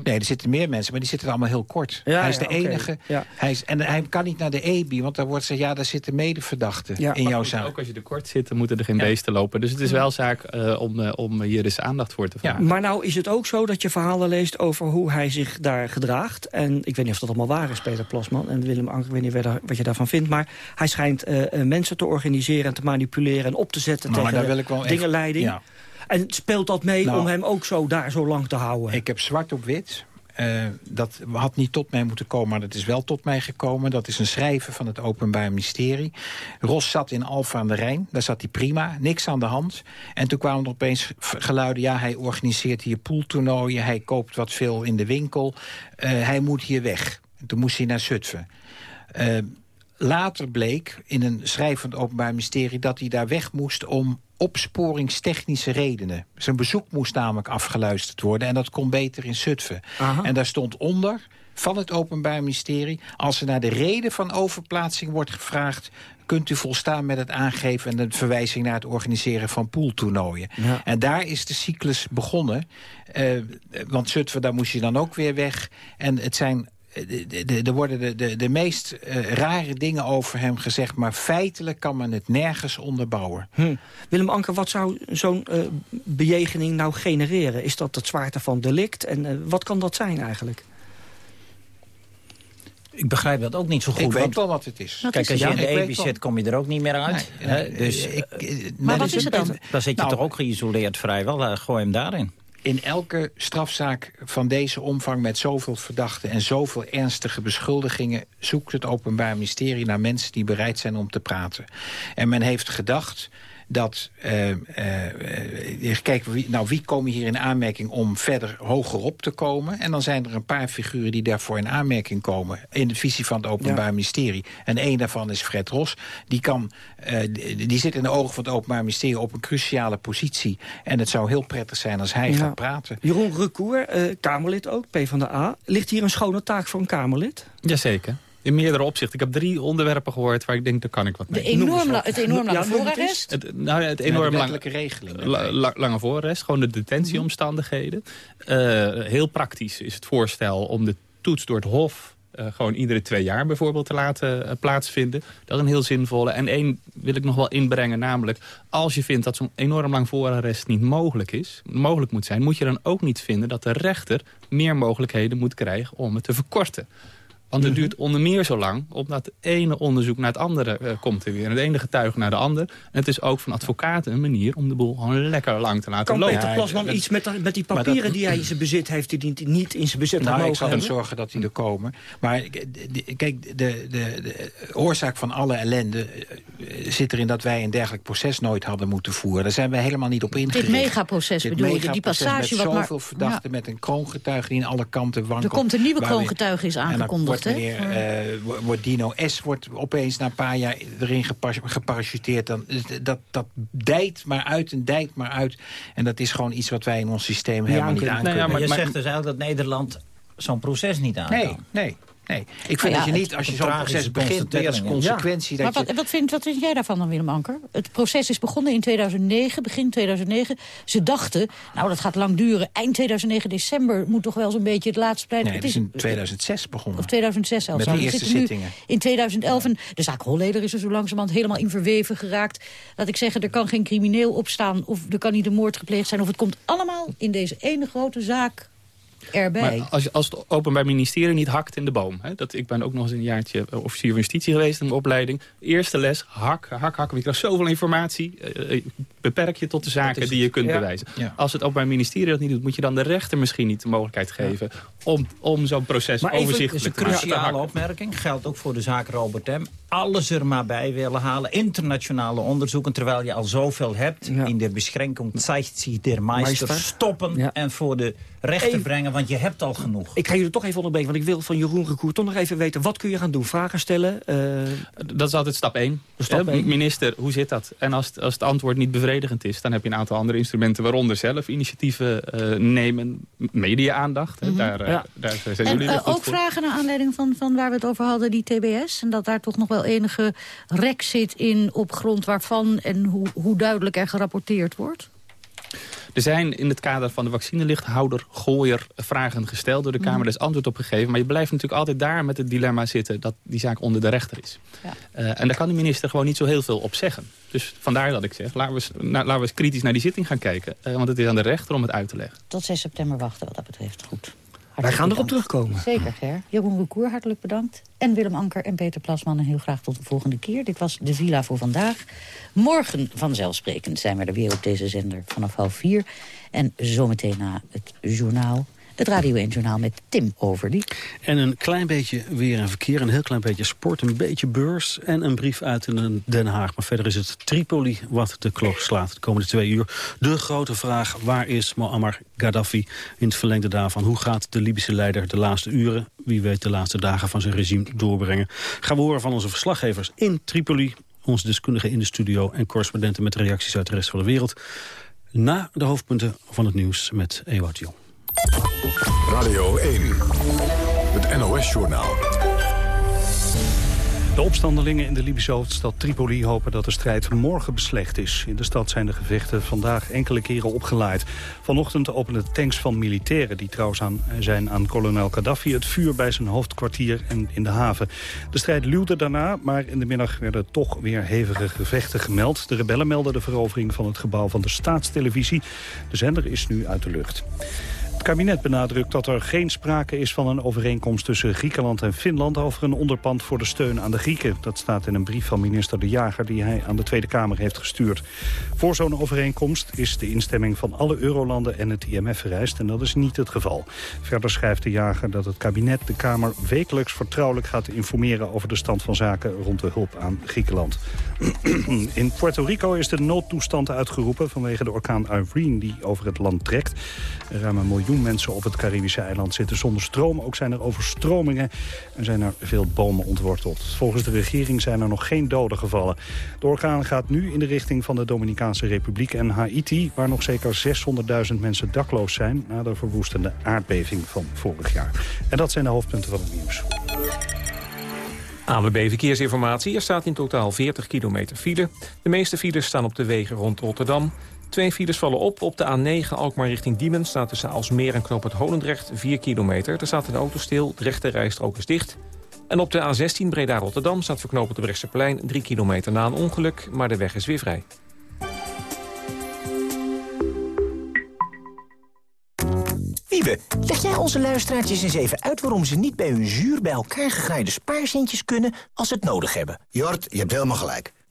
Nee, er zitten meer mensen, maar die zitten allemaal heel kort. Ja, hij is de enige. Ja. Hij is, en hij kan niet naar de EBI, want daar wordt ze ja, daar zitten medeverdachten Ja, in jouw zaak. Ook als je er kort zit, dan moeten er geen Ja. beesten lopen. Dus het is wel zaak eh, om, eh, om hier eens aandacht voor te Ja. vragen. Maar nou is het ook zo dat je verhalen leest over hoe hij zich daar gedraagt. En ik weet niet of dat allemaal waar is, Peter Plasman. En Willem Anker, ik weet niet wat je- wat je daarvan vindt. Maar hij schijnt eh, mensen te organiseren en te manipuleren... en op te zetten Nou, maar tegen daar wil ik wel echt- dingenleiding. Ja. En speelt dat mee Nou. om hem ook zo daar zo lang te houden? Ik heb zwart op wit Uh, dat had niet tot mij moeten komen, maar dat is wel tot mij gekomen. Dat is een schrijven van het Openbaar Ministerie. Ros zat in Alfa aan de Rijn, daar zat hij prima, niks aan de hand. En toen kwamen er opeens geluiden... ja, hij organiseert hier pooltoernooien, hij koopt wat veel in de winkel. Uh, hij moet hier weg. En toen moest hij naar Zutphen. Uh, later bleek in een het Openbaar Ministerie... dat hij daar weg moest om opsporingstechnische redenen. Zijn bezoek moest namelijk afgeluisterd worden... en dat kon beter in Zutphen. En daar stond onder van het Openbaar Ministerie... als er naar de reden van overplaatsing wordt gevraagd... kunt u volstaan met het aangeven en de verwijzing naar het organiseren van pooltoernooien. En daar is de cyclus begonnen. Uh, want Zutphen, daar moest je dan ook weer weg. En het zijn er worden de, de, de meest uh, rare dingen over hem gezegd... maar feitelijk kan men het nergens onderbouwen. Hm. Willem Anker, wat zou zo'n uh, bejegening nou genereren? Is dat het zwaarte van delict? En uh, wat kan dat zijn eigenlijk? Ik begrijp dat ook niet zo goed. Ik weet wel wat het is. Wat Kijk, als je in de EPI zit, kom je er ook niet meer uit. Nee, nee, dus, ik, maar wat is het dan? Dan zit je nou, toch ook geïsoleerd vrijwel. gooi hem daarin in elke strafzaak van deze omvang met zoveel verdachten... en zoveel ernstige beschuldigingen... zoekt het Openbaar Ministerie naar mensen die bereid zijn om te praten. En men heeft gedacht dat, uh, uh, kijk, wie, nou, wie komen hier in aanmerking om verder hogerop te komen? En dan zijn er een paar figuren die daarvoor in aanmerking komen... in de visie van het Openbaar Ministerie. En één daarvan is Fred Ros. Die, kan, uh, die, die, zit in de ogen van het Openbaar Ministerie op een cruciale positie. En het zou heel prettig zijn als hij ja. gaat praten. Jeroen Recour, Kamerlid ook, PvdA. Ligt hier een schone taak voor een Kamerlid? Jazeker. In meerdere opzichten. Ik heb drie onderwerpen gehoord waar ik denk, daar kan ik wat mee. De enorm het enorm lange voorarrest? Het, nou, het enorm lange regeling. La, lange voorarrest, gewoon de detentieomstandigheden. Uh, heel praktisch is het voorstel om de toets door het Hof... Uh, gewoon iedere twee jaar bijvoorbeeld te laten uh, plaatsvinden. Dat is een heel zinvolle. En één wil ik nog wel inbrengen, namelijk... als je vindt dat zo'n enorm lang voorarrest niet mogelijk is... mogelijk moet zijn, moet je dan ook niet vinden... dat de rechter meer mogelijkheden moet krijgen om het te verkorten. Want het mhm. duurt onder meer zo lang, omdat het ene onderzoek naar het andere uh, komt er weer. En het ene getuige naar de ander. En het is ook van advocaten een manier om de boel gewoon lekker lang te laten kan lopen. Kan Peter Plasman iets met, met die papieren die hij in zijn bezit heeft... die hij niet in zijn bezit nou, ik zal hem zorgen dat die er komen. Maar kijk, de, de, de, oorzaak van alle ellende uh, zit erin... dat wij een dergelijk proces nooit hadden moeten voeren. Daar zijn we helemaal niet op ingericht. Dit megaproces bedoel je? Die passage met wat zoveel verdachten, met een kroongetuige die in alle kanten wankelt. Er komt een nieuwe kroongetuige is aangekondigd uh, wordt Dino S wordt opeens na een paar jaar erin geparachuteerd. Dan, dat, dat dijt maar uit en dijt maar uit. En dat is gewoon iets wat wij in ons systeem helemaal niet aankunnen. Nou ja, maar, je zegt dus eigenlijk dat Nederland zo'n proces niet aan Nee, nee. Nee, ik vind dat je niet, als je zo'n proces begint met als consequentie... Ja. Dat maar wat, wat, vind, wat vind jij daarvan dan, Willem Anker? Het proces is begonnen in 2009, begin 2009. Ze dachten, nou dat gaat lang duren. Eind 2009, december, moet toch wel zo'n beetje het laatste pleit. Nee, het is in 2006 begonnen. Of 2006 zelfs. Met de eerste zittingen. In 2011, en de zaak Holleder is er zo langzamerhand helemaal in verweven geraakt. Laat ik zeggen, er kan geen crimineel opstaan... of er kan niet een moord gepleegd zijn... of het komt allemaal in deze ene grote zaak erbij. Maar als, als het openbaar ministerie niet hakt in de boom. Hè, dat, ik ben ook nog eens een jaartje officier van justitie geweest in mijn opleiding. Eerste les, hak, hak, hak. Je krijgt zoveel informatie. Uh, beperk je tot de zaken die je kunt bewijzen. Als het openbaar ministerie dat niet doet, moet je dan de rechter misschien niet de mogelijkheid geven... om, om zo'n proces maar overzichtelijk te maken. een cruciale opmerking. Geldt ook voor de zaak Robert M. Alles er maar bij willen halen. Internationale onderzoeken, terwijl je al zoveel hebt... in de beschränkung zeigt zich der Meister stoppen... en voor de rechter brengen, want je hebt al genoeg. Ik ga jullie toch even onderbreken, want ik wil van Jeroen Recour toch nog even weten... wat kun je gaan doen? Vragen stellen? Uh... Dat is altijd stap 1. Stap 1. Minister, hoe zit dat? En als het, als het antwoord niet bevredigend is... dan heb je een aantal andere instrumenten, waaronder zelf initiatieven uh, nemen. Media-aandacht, mm -hmm. daar, uh, ja. daar zijn en, jullie Ook voor. vragen naar aanleiding van, van waar we het over hadden, die TBS... en dat daar toch nog wel enige rek zit in op grond waarvan... en hoe, hoe duidelijk er gerapporteerd wordt? Er zijn in het kader van de vaccinelichthouder gooier vragen gesteld door de Kamer. Er is antwoord op gegeven. Maar je blijft natuurlijk altijd daar met het dilemma zitten dat die zaak onder de rechter is. Ja. Uh, en daar kan de minister gewoon niet zo heel veel op zeggen. Dus vandaar dat ik zeg, laten we eens, laten we eens kritisch naar die zitting gaan kijken. Uh, want het is aan de rechter om het uit te leggen. Tot 6 september wachten wat dat betreft. Goed. Wij gaan erop terugkomen. Zeker, Ger. Jeroen Recour, hartelijk bedankt. En Willem Anker en Peter Plasman heel graag tot de volgende keer. Dit was De Villa voor vandaag. Morgen vanzelfsprekend zijn we er weer op deze zender vanaf half vier. En zometeen na het journaal Het Radio 1 Journaal met Tim Overdy. En een klein beetje weer en verkeer, een heel klein beetje sport, een beetje beurs... en een brief uit Den Haag. Maar verder is het Tripoli wat de klok slaat de komende twee uur. De grote vraag, waar is Muammar Gaddafi? In het verlengde daarvan, hoe gaat de Libische leider de laatste uren... wie weet de laatste dagen van zijn regime doorbrengen? Gaan we horen van onze verslaggevers in Tripoli onze deskundigen in de studio en correspondenten met reacties uit de rest van de wereld. Na de hoofdpunten van het nieuws met Ewout Jong. Radio 1, het NOS-journaal. De opstandelingen in de Libische hoofdstad Tripoli hopen dat de strijd morgen beslecht is. In de stad zijn de gevechten vandaag enkele keren opgeleid. Vanochtend openden tanks van militairen die trouwens aan, zijn aan kolonel Gaddafi... het vuur bij zijn hoofdkwartier en in de haven. De strijd luwde daarna, maar in de middag werden toch weer hevige gevechten gemeld. De rebellen melden de verovering van het gebouw van de staatstelevisie. De zender is nu uit de lucht. Het kabinet benadrukt dat er geen sprake is van een overeenkomst tussen Griekenland en Finland over een onderpand voor de steun aan de Grieken. Dat staat in een brief van minister De Jager die hij aan de Tweede Kamer heeft gestuurd. Voor zo'n overeenkomst is de instemming van alle eurolanden en het IMF vereist en dat is niet het geval. Verder schrijft De Jager dat het kabinet de Kamer wekelijks vertrouwelijk gaat informeren over de stand van zaken rond de hulp aan Griekenland. (clears throat) In Puerto Rico is de noodtoestand uitgeroepen vanwege de orkaan Irene die over het land trekt. Ruim een miljoen mensen op het Caribische eiland zitten zonder stroom. Ook zijn er overstromingen en zijn er veel bomen ontworteld. Volgens de regering zijn er nog geen doden gevallen. De orkaan gaat nu in de richting van de Dominicaanse Republiek en Haiti... waar nog zeker 600.000 mensen dakloos zijn... na de verwoestende aardbeving van vorig jaar. En dat zijn de hoofdpunten van het nieuws. ANWB Verkeersinformatie. Er staat in totaal 40 kilometer file. De meeste files staan op de wegen rond Rotterdam. Twee files vallen op. Op de A9 Alkmaar richting Diemen staat tussen Alsmeer en Knoop het Holendrecht 4 kilometer. Er staat een auto stil, de rechte rijstrook is dicht. En op de A16 Breda-Rotterdam staat verknopend de Brechtseplein 3 kilometer na een ongeluk, maar de weg is weer vrij. Wiebe, leg jij onze luisteraartjes eens even uit... waarom ze niet bij hun zuur bij elkaar gegraaide spaarcentjes kunnen... als ze het nodig hebben? Jort, je hebt helemaal gelijk.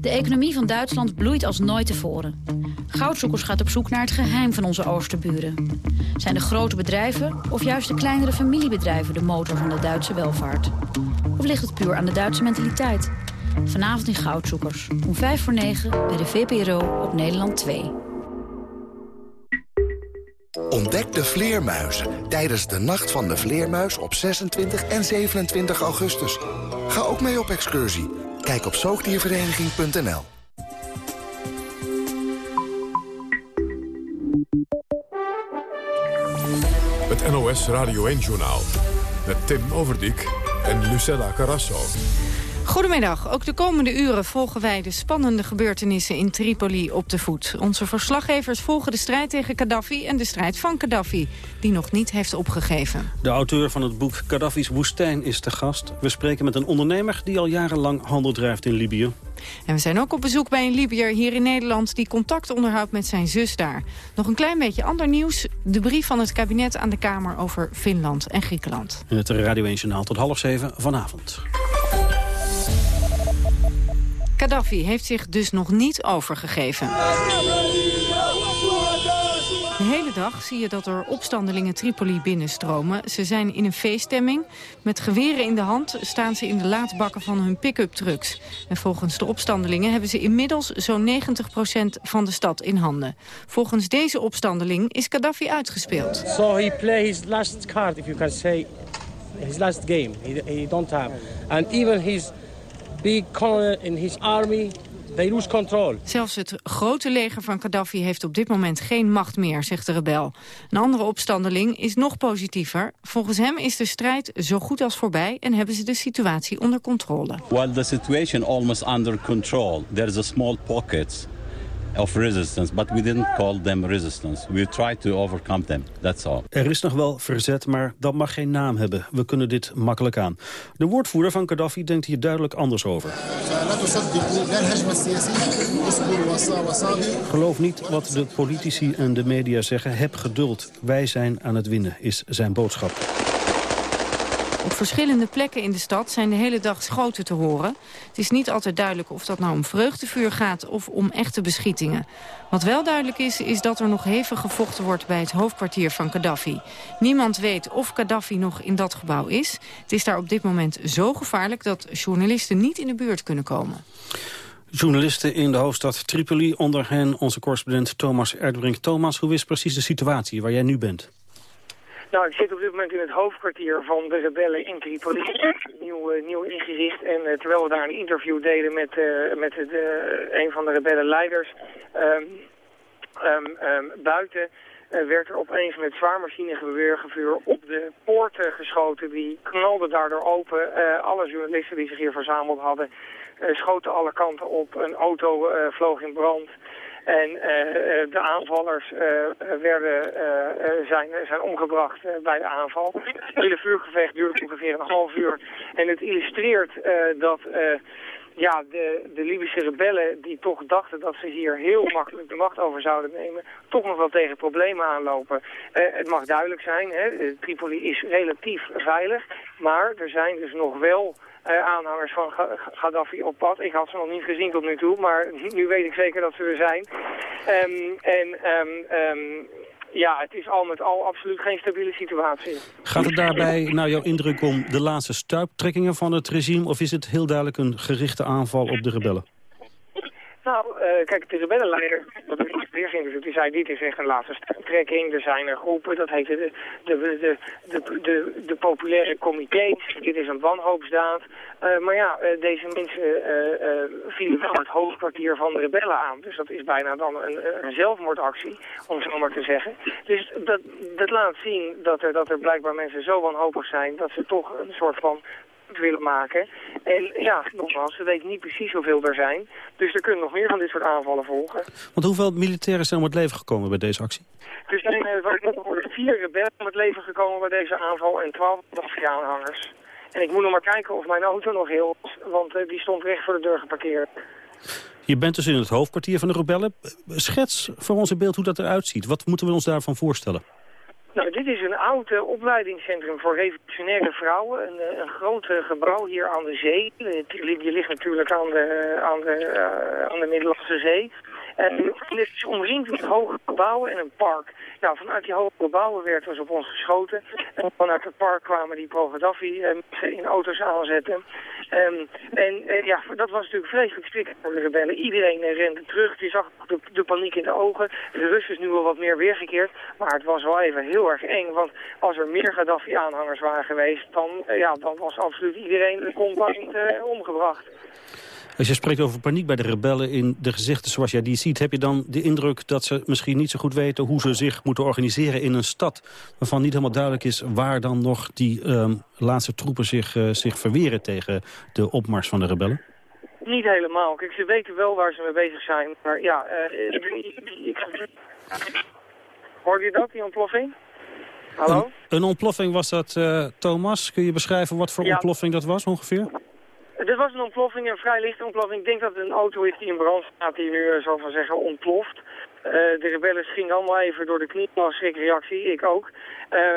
De economie van Duitsland bloeit als nooit tevoren. Goudzoekers gaat op zoek naar het geheim van onze oosterburen. Zijn de grote bedrijven of juist de kleinere familiebedrijven de motor van de Duitse welvaart? Of ligt het puur aan de Duitse mentaliteit? Vanavond in Goudzoekers, om 5 voor 9 bij de VPRO op Nederland 2. Ontdek de vleermuizen tijdens de Nacht van de Vleermuis op 26 en 27 augustus. Ga ook mee op excursie. Kijk op zoogdiervereniging.nl. Het NOS Radio 1-journaal met Tim Overdijk en Lucella Carrasso. Goedemiddag. Ook de komende uren volgen wij de spannende gebeurtenissen in Tripoli op de voet. Onze verslaggevers volgen de strijd tegen Gaddafi en de strijd van Gaddafi, die nog niet heeft opgegeven. De auteur van het boek Gaddafi's woestijn is te gast. We spreken met een ondernemer die al jarenlang handel drijft in Libië. En we zijn ook op bezoek bij een Libiër hier in Nederland... die contact onderhoudt met zijn zus daar. Nog een klein beetje ander nieuws. De brief van het kabinet aan de Kamer over Finland en Griekenland. In het Radio 1 Journaal tot half zeven vanavond. Gaddafi heeft zich dus nog niet overgegeven. De hele dag zie je dat er opstandelingen Tripoli binnenstromen. Ze zijn in een feeststemming. Met geweren in de hand staan ze in de laadbakken van hun pick-up trucks. En volgens de opstandelingen hebben ze inmiddels zo'n 90% van de stad in handen. Volgens deze opstandeling is Gaddafi uitgespeeld. So he play his last card, if you can say, his last game. He, he don't have. And even his big colonel in his army, they lose control. Zelfs het grote leger van Gaddafi heeft op dit moment geen macht meer, zegt de rebel. Een andere opstandeling is nog positiever. Volgens hem is de strijd zo goed als voorbij en hebben ze de situatie onder controle. While the situation almost under control, there is a small pocket of resistance, but we didn't call them resistance. We tried to overcome them, that's all. Er is nog wel verzet, maar dat mag geen naam hebben. We kunnen dit makkelijk aan. De woordvoerder van Gaddafi denkt hier duidelijk anders over. Geloof niet wat de politici en de media zeggen. Heb geduld. Wij zijn aan het winnen, is zijn boodschap. Verschillende plekken in de stad zijn de hele dag schoten te horen. Het is niet altijd duidelijk of dat nou om vreugdevuur gaat of om echte beschietingen. Wat wel duidelijk is, is dat er nog hevig gevochten wordt bij het hoofdkwartier van Gaddafi. Niemand weet of Gaddafi nog in dat gebouw is. Het is daar op dit moment zo gevaarlijk dat journalisten niet in de buurt kunnen komen. Journalisten in de hoofdstad Tripoli, onder hen onze correspondent Thomas Erdbrink. Thomas, hoe is precies de situatie waar jij nu bent? Nou, ik zit op dit moment in het hoofdkwartier van de rebellen in Tripoli. Nieuw, uh, nieuw ingericht. En uh, terwijl we daar een interview deden met, uh, met een van de rebellenleiders... Um, um, um, buiten werd er opeens met zwaar machinegeweergevuur op de poorten geschoten. Die knalden daardoor open. alle journalisten die zich hier verzameld hadden schoten alle kanten op. Een auto vloog in brand. En uh, de aanvallers uh, werden, zijn, zijn omgebracht bij de aanval. Het hele vuurgevecht duurde ongeveer een half uur. En het illustreert dat ja, de, de Libische rebellen die toch dachten dat ze hier heel makkelijk de macht over zouden nemen, toch nog wel tegen problemen aanlopen. het mag duidelijk zijn, hè, Tripoli is relatief veilig, maar er zijn dus nog wel aanhangers van Gaddafi op pad. Ik had ze nog niet gezien tot nu toe, maar (laughs) nu weet ik zeker dat ze er zijn. Um, en um, um, ja, het is al met al absoluut geen stabiele situatie. Gaat het daarbij naar jouw indruk om de laatste stuiptrekkingen van het regime... of is het heel duidelijk een gerichte aanval op de rebellen? Nou, uh, kijk, de rebellenleider, dat die zei dit is echt een laatste trekking. Er zijn er groepen, dat heet de, de, de, de, de, populaire comité's. Dit is een wanhoopsdaad. Uh, maar ja, uh, deze mensen vielen wel het hoofdkwartier van de rebellen aan. Dus dat is bijna dan een, een zelfmoordactie, om zo maar te zeggen. Dus dat, dat laat zien dat er, dat er blijkbaar mensen zo wanhopig zijn... dat ze toch een soort van willen maken. En ja, nogmaals, we weten niet precies hoeveel er zijn. Dus er kunnen nog meer van dit soort aanvallen volgen. Want hoeveel militairen zijn om het leven gekomen bij deze actie? Er zijn vier rebellen om het leven gekomen bij deze aanval en twaalf Gaddafi-aanhangers. En ik moet nog maar kijken of mijn auto nog heel is, want uh, die stond recht voor de deur geparkeerd. Je bent dus in het hoofdkwartier van de rebellen. Schets voor ons een beeld hoe dat eruit ziet. Wat moeten we ons daarvan voorstellen? Nou, dit is een oud uh, opleidingscentrum voor revolutionaire vrouwen. Een, uh, een groot uh, gebouw hier aan de zee. Je ligt natuurlijk aan de, aan de, aan de Middellandse Zee. En het is omringd met hoge gebouwen en een park. Nou, vanuit die hoge gebouwen werd dus op ons geschoten. En vanuit het park kwamen die pro-Gaddafi in auto's aanzetten. Um, en uh, ja, dat was natuurlijk vreselijk schrikken voor de rebellen. Iedereen uh, rende terug. Je zag de, de, paniek in de ogen. De Russen is nu wel wat meer weergekeerd. Maar het was wel even heel erg eng. Want als er meer Gaddafi-aanhangers waren geweest... Dan, ja, dan was absoluut iedereen de compound omgebracht. Als je spreekt over paniek bij de rebellen in de gezichten zoals jij die ziet... heb je dan de indruk dat ze misschien niet zo goed weten... hoe ze zich moeten organiseren in een stad... waarvan niet helemaal duidelijk is waar dan nog die um, laatste troepen zich, uh, zich verweren... tegen de opmars van de rebellen? Niet helemaal. Kijk, ze weten wel waar ze mee bezig zijn. Maar ja, uh, ik... hoorde je dat, die ontploffing? Hallo? Een, een ontploffing was dat, uh, Thomas. Kun je beschrijven wat voor ja. ontploffing dat was ongeveer? Dit was een ontploffing, een vrij lichte ontploffing. Ik denk dat het een auto is die in brand staat, die nu, zo van zeggen, ontploft. Uh, de rebellen gingen allemaal even door de knie als schrikreactie, ik ook.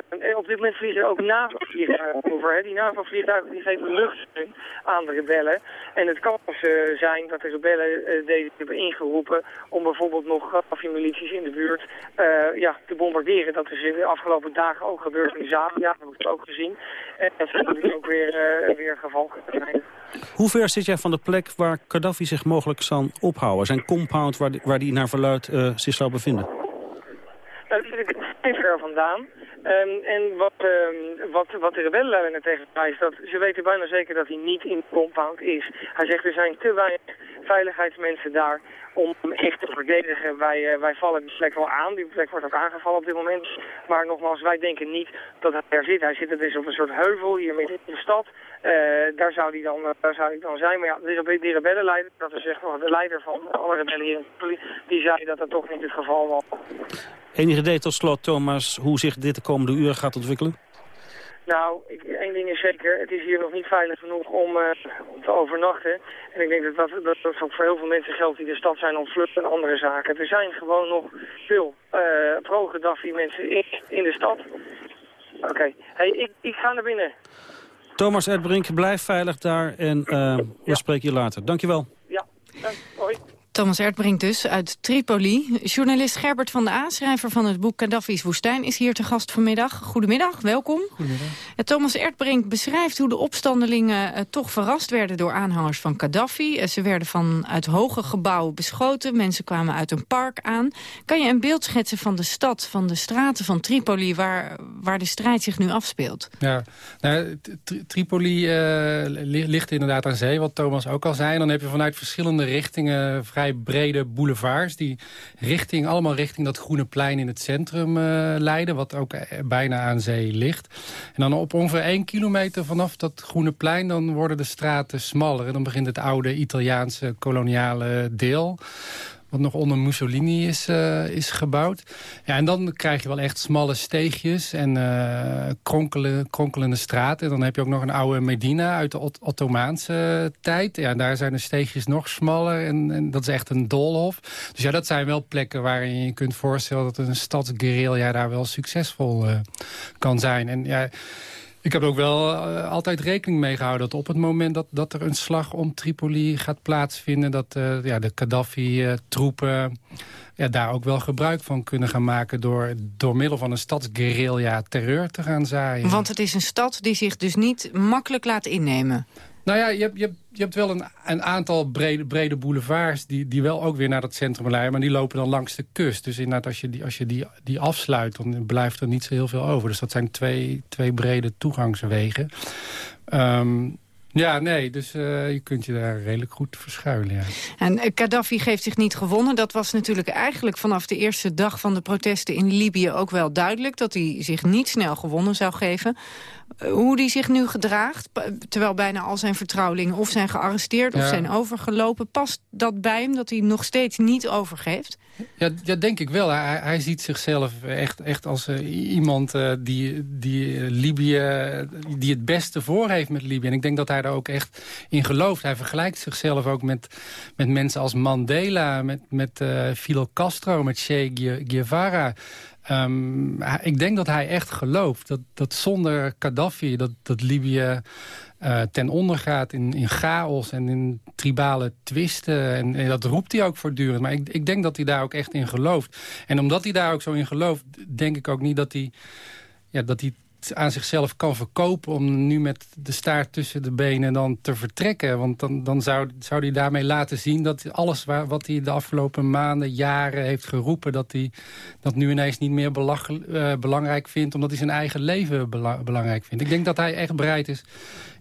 En op dit moment vliegen ook NAVO-vliegtuigen over. Hè. Die NAVO-vliegtuigen geven luchtsteun aan de rebellen. En het kan dus uh, zijn dat de rebellen deze hebben ingeroepen om bijvoorbeeld nog Gaddafi-milities in de buurt ja, te bombarderen. Dat is de afgelopen dagen ook gebeurd in. Ja, dat hebben we ook gezien. En dat is natuurlijk ook weer, weer geval. Hoe ver zit jij van de plek waar Gaddafi zich mogelijk zal ophouden? Zijn compound waar die, naar verluid uh, zich zou bevinden? Nou, dat zit ik vrij ver vandaan. Um, en wat, um, wat, wat de rebellenleider tegen mij is dat ze weten bijna zeker dat hij niet in compound is. Hij zegt er zijn te weinig veiligheidsmensen daar om echt te verdedigen. Wij, wij vallen die plek wel aan. Die plek wordt ook aangevallen op dit moment. Maar nogmaals, wij denken niet dat hij er zit. Hij zit dus op een soort heuvel hier midden in de stad. Daar, zou hij dan, daar zou hij dan zijn. Maar ja, die rebellenleider, dat is echt de leider van alle rebellen hier in die zei dat dat toch niet het geval was. Enige idee tot slot, Thomas, hoe zich dit de komende uren gaat ontwikkelen? Nou, ik, één ding is zeker, het is hier nog niet veilig genoeg om, uh, om te overnachten. En ik denk dat dat, dat dat ook voor heel veel mensen geldt die de stad zijn ontvlucht en andere zaken. Er zijn gewoon nog veel uh, pro-Gaddafi mensen in, in de stad. Oké, hey, ik, ik ga naar binnen. Thomas Edbrink, blijf veilig daar en uh, we spreken je later. Dankjewel. Ja, dank. Hoi. Thomas Erdbrink dus, uit Tripoli. Journalist Gerbert van de A, schrijver van het boek Gaddafi's Woestijn... is hier te gast vanmiddag. Goedemiddag, welkom. Goedemiddag. Thomas Erdbrink beschrijft hoe de opstandelingen uh, toch verrast werden... door aanhangers van Gaddafi. Uh, ze werden vanuit hoge gebouwen beschoten. Mensen kwamen uit een park aan. Kan je een beeld schetsen van de stad, van de straten van Tripoli... waar, waar de strijd zich nu afspeelt? Ja, nou, Tripoli uh, ligt inderdaad aan zee, wat Thomas ook al zei. En dan heb je vanuit verschillende richtingen... vrij brede boulevards... die richting, allemaal richting dat groene plein in het centrum uh, leiden... wat ook eh, bijna aan zee ligt. En dan op ongeveer één kilometer vanaf dat groene plein... dan worden de straten smaller. En dan begint het oude Italiaanse koloniale deel wat nog onder Mussolini is, uh, is gebouwd. Ja, en dan krijg je wel echt smalle steegjes en uh, kronkelen, kronkelende straten. En dan heb je ook nog een oude Medina uit de Ottomaanse tijd. Ja, daar zijn de steegjes nog smaller en, en, dat is echt een doolhof. Dus ja, dat zijn wel plekken waarin je kunt voorstellen... dat een stadsguerrilla daar wel succesvol kan zijn. En ja... Ik heb ook wel uh, altijd rekening mee gehouden dat op het moment dat, dat er een slag om Tripoli gaat plaatsvinden... dat uh, ja, de Gaddafi-troepen ja, daar ook wel gebruik van kunnen gaan maken... door, door middel van een stadsguerrilla terreur te gaan zaaien. Want het is een stad die zich dus niet makkelijk laat innemen. Nou ja, je hebt, je hebt, je hebt wel een, een aantal brede, brede boulevards... Die, die wel ook weer naar het centrum leiden... maar die lopen dan langs de kust. Dus inderdaad, als je die, als je die, die afsluit... dan blijft er niet zo heel veel over. Dus dat zijn twee, twee brede toegangswegen. Um, ja, nee, dus uh, je kunt je daar redelijk goed verschuilen. Ja. En uh, Gaddafi geeft zich niet gewonnen. Dat was natuurlijk eigenlijk vanaf de eerste dag van de protesten in Libië ook wel duidelijk... dat hij zich niet snel gewonnen zou geven. Uh, hoe hij zich nu gedraagt, terwijl bijna al zijn vertrouwelingen... of zijn gearresteerd of ja. zijn overgelopen... past dat bij hem dat hij nog steeds niet overgeeft? Ja, ja denk ik wel. Hij, hij ziet zichzelf echt, echt als uh, iemand uh, die, die Libië... die het beste voor heeft met Libië. En ik denk dat hij daar ook echt in gelooft. Hij vergelijkt zichzelf ook met, met mensen als Mandela... met, met Fidel Castro, met Che Guevara... Um, ik denk dat hij echt gelooft dat, dat zonder Gaddafi... dat, dat Libië uh, ten onder gaat in, in chaos en in tribale twisten. En, en, dat roept hij ook voortdurend. Maar ik, ik denk dat hij daar ook echt in gelooft. En omdat hij daar ook zo in gelooft... denk ik ook niet dat hij, ja, dat hij aan zichzelf kan verkopen... om nu met de staart tussen de benen dan te vertrekken. Want dan, dan zou, zou hij daarmee laten zien dat alles waar, wat hij de afgelopen maanden, jaren heeft geroepen... dat hij dat nu ineens niet meer belach, uh, belangrijk vindt... omdat hij zijn eigen leven bela belangrijk vindt. Ik denk dat hij echt bereid is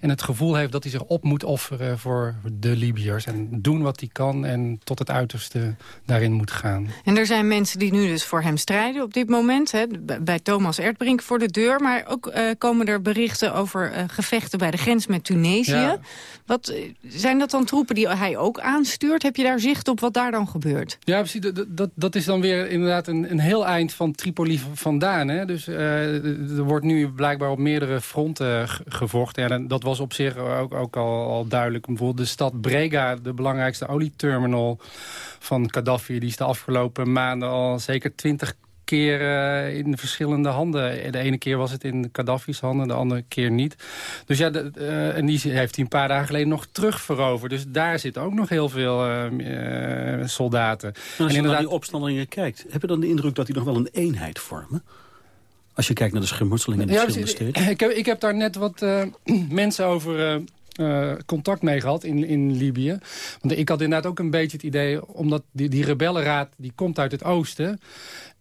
en het gevoel heeft dat hij zich op moet offeren voor de Libiërs. En doen wat hij kan en tot het uiterste daarin moet gaan. En er zijn mensen die nu dus voor hem strijden op dit moment. Hè, bij Thomas Erdbrink voor de deur. Maar ook uh, komen er berichten over uh, gevechten bij de grens met Tunesië. Ja. Wat, zijn dat dan troepen die hij ook aanstuurt? Heb je daar zicht op wat daar dan gebeurt? Ja, precies. Dat, dat, dat is dan weer inderdaad een, een heel eind van Tripoli vandaan. Hè? Dus uh, er wordt nu blijkbaar op meerdere fronten gevochten. Ja, dat was op zich ook, ook al, al duidelijk. Bijvoorbeeld de stad Brega, de belangrijkste olieterminal van Gaddafi... die is de afgelopen maanden al zeker twintig keer uh, in verschillende handen. De ene keer was het in Gaddafi's handen, de andere keer niet. Dus ja, de, uh, en die heeft hij een paar dagen geleden nog terug veroverd. Dus daar zitten ook nog heel veel uh, soldaten. En als je naar die opstandelingen kijkt, heb je dan de indruk dat die nog wel een eenheid vormen? Als je kijkt naar de schermutselingen in de ja, verschillende steden. Ik heb, ik heb daar net wat (clears throat) mensen over... Uh, contact mee gehad in, in Libië. Want ik had inderdaad ook een beetje het idee... omdat die, die rebellenraad die komt uit het oosten...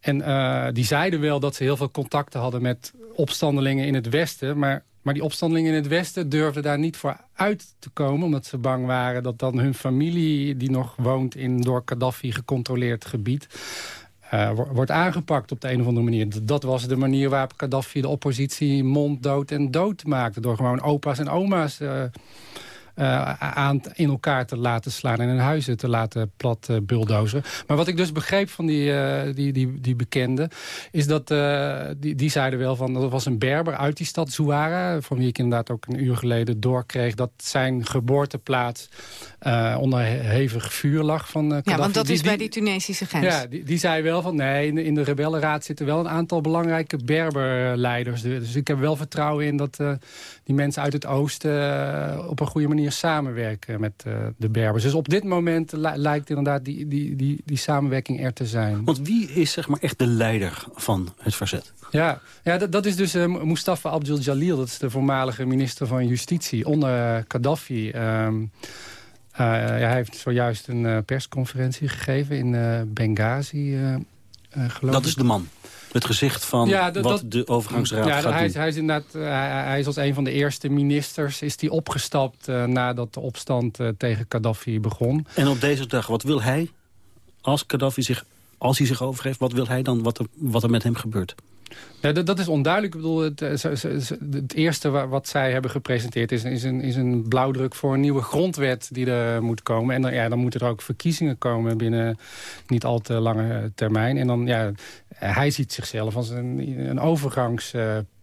En uh, die zeiden wel dat ze heel veel contacten hadden met opstandelingen in het westen. Maar Maar die opstandelingen in het westen durfden daar niet voor uit te komen... omdat ze bang waren dat dan hun familie... die nog woont in door Gaddafi gecontroleerd gebied... Uh, wordt aangepakt op de een of andere manier. Dat was de manier waarop Gaddafi de oppositie monddood en dood maakte. Door gewoon opa's en oma's... Uh, uh, aan in elkaar te laten slaan en hun huizen te laten plat uh, bulldozen. Maar wat ik dus begreep van die, uh, die, die, die bekenden... is dat die, die zeiden wel van... dat was een Berber uit die stad Zouara... van wie ik inderdaad ook een uur geleden doorkreeg... dat zijn geboorteplaats onder hevig vuur lag van Gaddafi. Ja, want dat die, is bij die Tunesische grens. Ja, die, die zei wel van... nee, in de, in de rebellenraad zitten wel een aantal belangrijke Berberleiders. Dus ik heb wel vertrouwen in dat die mensen uit het oosten... op een goede manier samenwerken met uh, de Berbers. Dus op dit moment lijkt inderdaad die, die, die, die samenwerking er te zijn. Want wie is zeg maar echt de leider van het verzet? Ja, ja dat, dat is dus uh, Mustafa Abdul Jalil. Dat is de voormalige minister van Justitie onder Gaddafi. Um, uh, ja, hij heeft zojuist een persconferentie gegeven in Benghazi, geloof Dat is de man? Het gezicht van ja, dat, wat de overgangsraad ja, gaat hij, doen. Hij is, inderdaad, hij, hij is als een van de eerste ministers is die opgestapt... Uh, nadat de opstand uh, tegen Gaddafi begon. En op deze dag, wat wil hij, als Gaddafi zich, als hij zich overgeeft... wat wil hij dan, wat er, wat er met hem gebeurt? Ja, dat, dat, is onduidelijk. Ik bedoel, het, het eerste wat zij hebben gepresenteerd is, is, een, is een blauwdruk voor een nieuwe grondwet die er moet komen. En dan, ja, dan moeten er ook verkiezingen komen binnen niet al te lange termijn. En dan, ja, hij ziet zichzelf als een, een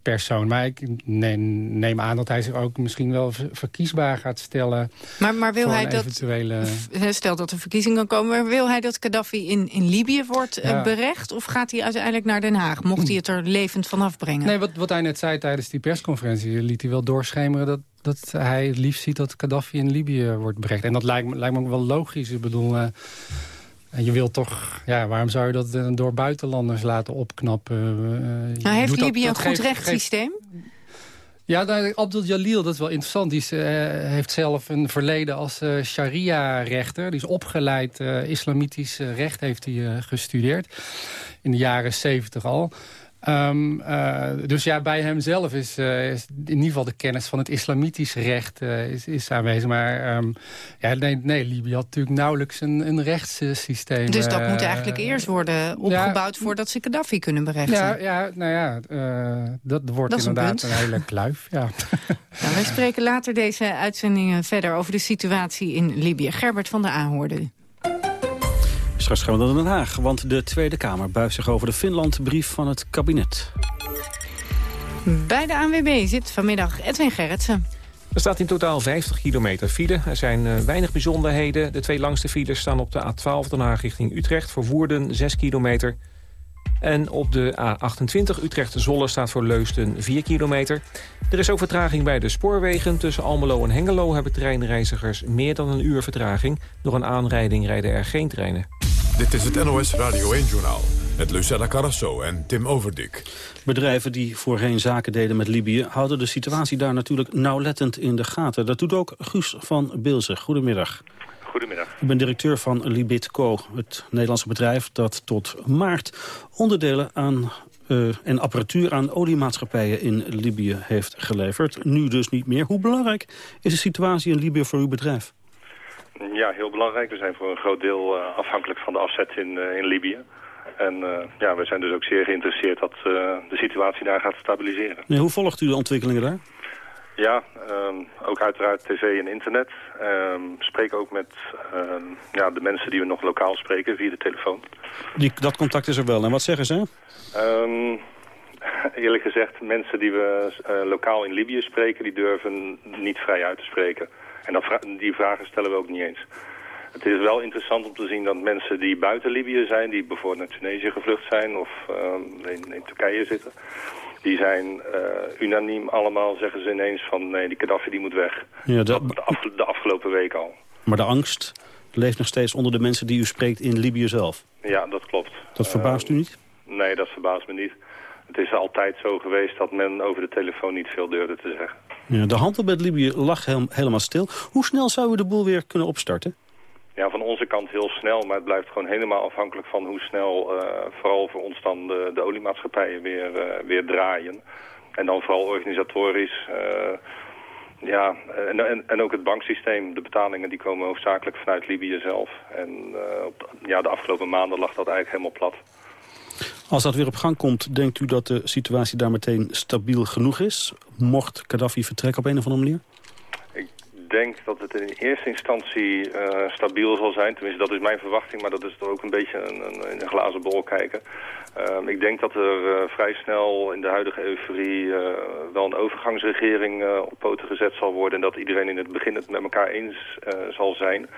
overgangspersoon. Maar ik neem, aan dat hij zich ook misschien wel verkiesbaar gaat stellen. Maar, maar wil hij dat, eventuele... stel dat er verkiezingen komen, wil hij dat Gaddafi in, in Libië wordt eh, ja. berecht? Of gaat hij uiteindelijk naar Den Haag, mocht hij het er levend vanaf brengen? Nee, wat, wat hij net zei tijdens die persconferentie, liet hij wel doorschemeren dat, dat hij het liefst ziet dat Gaddafi in Libië wordt berecht. En dat lijkt me, lijkt me ook wel logisch. Ik bedoel... Uh, en je wilt toch, ja, waarom zou je dat uh, door buitenlanders laten opknappen? Uh, nou, heeft Libië een goed rechtssysteem? Ja, nou, Abdul Jalil, dat is wel interessant. Die is, uh, heeft zelf een verleden als uh, sharia-rechter. Die is opgeleid, uh, islamitisch recht heeft hij gestudeerd. In de jaren zeventig al. Um, uh, dus ja, bij hemzelf is, uh, is in ieder geval de kennis van het islamitisch recht uh, is, is aanwezig. Maar um, ja, nee, nee, Libië had natuurlijk nauwelijks een, een rechtssysteem. Dus dat moet eigenlijk eerst worden opgebouwd ja, voordat ze Gaddafi kunnen berechten? Ja, ja nou ja, dat wordt dat inderdaad een, een, hele kluif. Ja. (laughs) nou, wij spreken later deze uitzendingen verder over de situatie in Libië. Gerbert van der Aanhoorde. Straks gaan we naar Den Haag, want de Tweede Kamer buigt zich over de Finlandbrief van het kabinet. Bij de ANWB zit vanmiddag Edwin Gerritsen. Er staat in totaal 50 kilometer file. Er zijn uh, weinig bijzonderheden. De twee langste files staan op de A12 Den Haag richting Utrecht. Voor Woerden 6 kilometer. En op de A28 Utrecht-Zolle staat voor Leusden 4 kilometer. Er is ook vertraging bij de spoorwegen. Tussen Almelo en Hengelo hebben treinreizigers meer dan een uur vertraging. Door een aanrijding rijden er geen treinen. Dit is het NOS Radio 1-journaal met Lucella Carrasso en Tim Overdik. Bedrijven die voorheen zaken deden met Libië... houden de situatie daar natuurlijk nauwlettend in de gaten. Dat doet ook Guus van Bilzen. Goedemiddag. Goedemiddag. Ik ben directeur van Libitco, het Nederlandse bedrijf... dat tot maart onderdelen aan, uh, en apparatuur aan oliemaatschappijen in Libië heeft geleverd. Nu dus niet meer. Hoe belangrijk is de situatie in Libië voor uw bedrijf? Ja, heel belangrijk. We zijn voor een groot deel uh, afhankelijk van de afzet in, uh, in Libië. En uh, ja, we zijn dus ook zeer geïnteresseerd dat de situatie daar gaat stabiliseren. Nee, hoe volgt u de ontwikkelingen daar? Ja, um, ook uiteraard tv en internet. Um, spreken ook met um, ja, de mensen die we nog lokaal spreken via de telefoon. Die, dat contact is er wel. En wat zeggen ze? (laughs) eerlijk gezegd, mensen die we uh, lokaal in Libië spreken... die durven niet vrij uit te spreken. En dat die vragen stellen we ook niet eens. Het is wel interessant om te zien dat mensen die buiten Libië zijn... die bijvoorbeeld naar Tunesië gevlucht zijn of in, in Turkije zitten... Die zijn uh, unaniem allemaal, zeggen ze ineens van nee, die Gaddafi die moet weg. Ja, de, de, af, de, afgelopen week al. Maar de angst leeft nog steeds onder de mensen die u spreekt in Libië zelf? Ja, dat klopt. Dat verbaast uh, u niet? Nee, dat verbaast me niet. Het is altijd zo geweest dat men over de telefoon niet veel durfde te zeggen. Ja, de handel met Libië lag he helemaal stil. Hoe snel zou u de boel weer kunnen opstarten? Ja, van onze kant heel snel, maar het blijft gewoon helemaal afhankelijk van hoe snel, uh, vooral voor ons dan de, de oliemaatschappijen weer, uh, weer draaien. en dan vooral organisatorisch. ja, en, en, ook het banksysteem. De betalingen die komen hoofdzakelijk vanuit Libië zelf. En ja, de afgelopen maanden lag dat eigenlijk helemaal plat. Als dat weer op gang komt, denkt u dat de situatie daar meteen stabiel genoeg is? Mocht Gaddafi vertrekken op een of andere manier? Ik denk dat het in eerste instantie uh, stabiel zal zijn. Tenminste, dat is mijn verwachting, maar dat is toch ook een beetje een, glazen bol kijken. Uh, ik denk dat er uh, vrij snel in de huidige euforie uh, wel een overgangsregering op poten gezet zal worden... en dat iedereen in het begin het met elkaar eens zal zijn...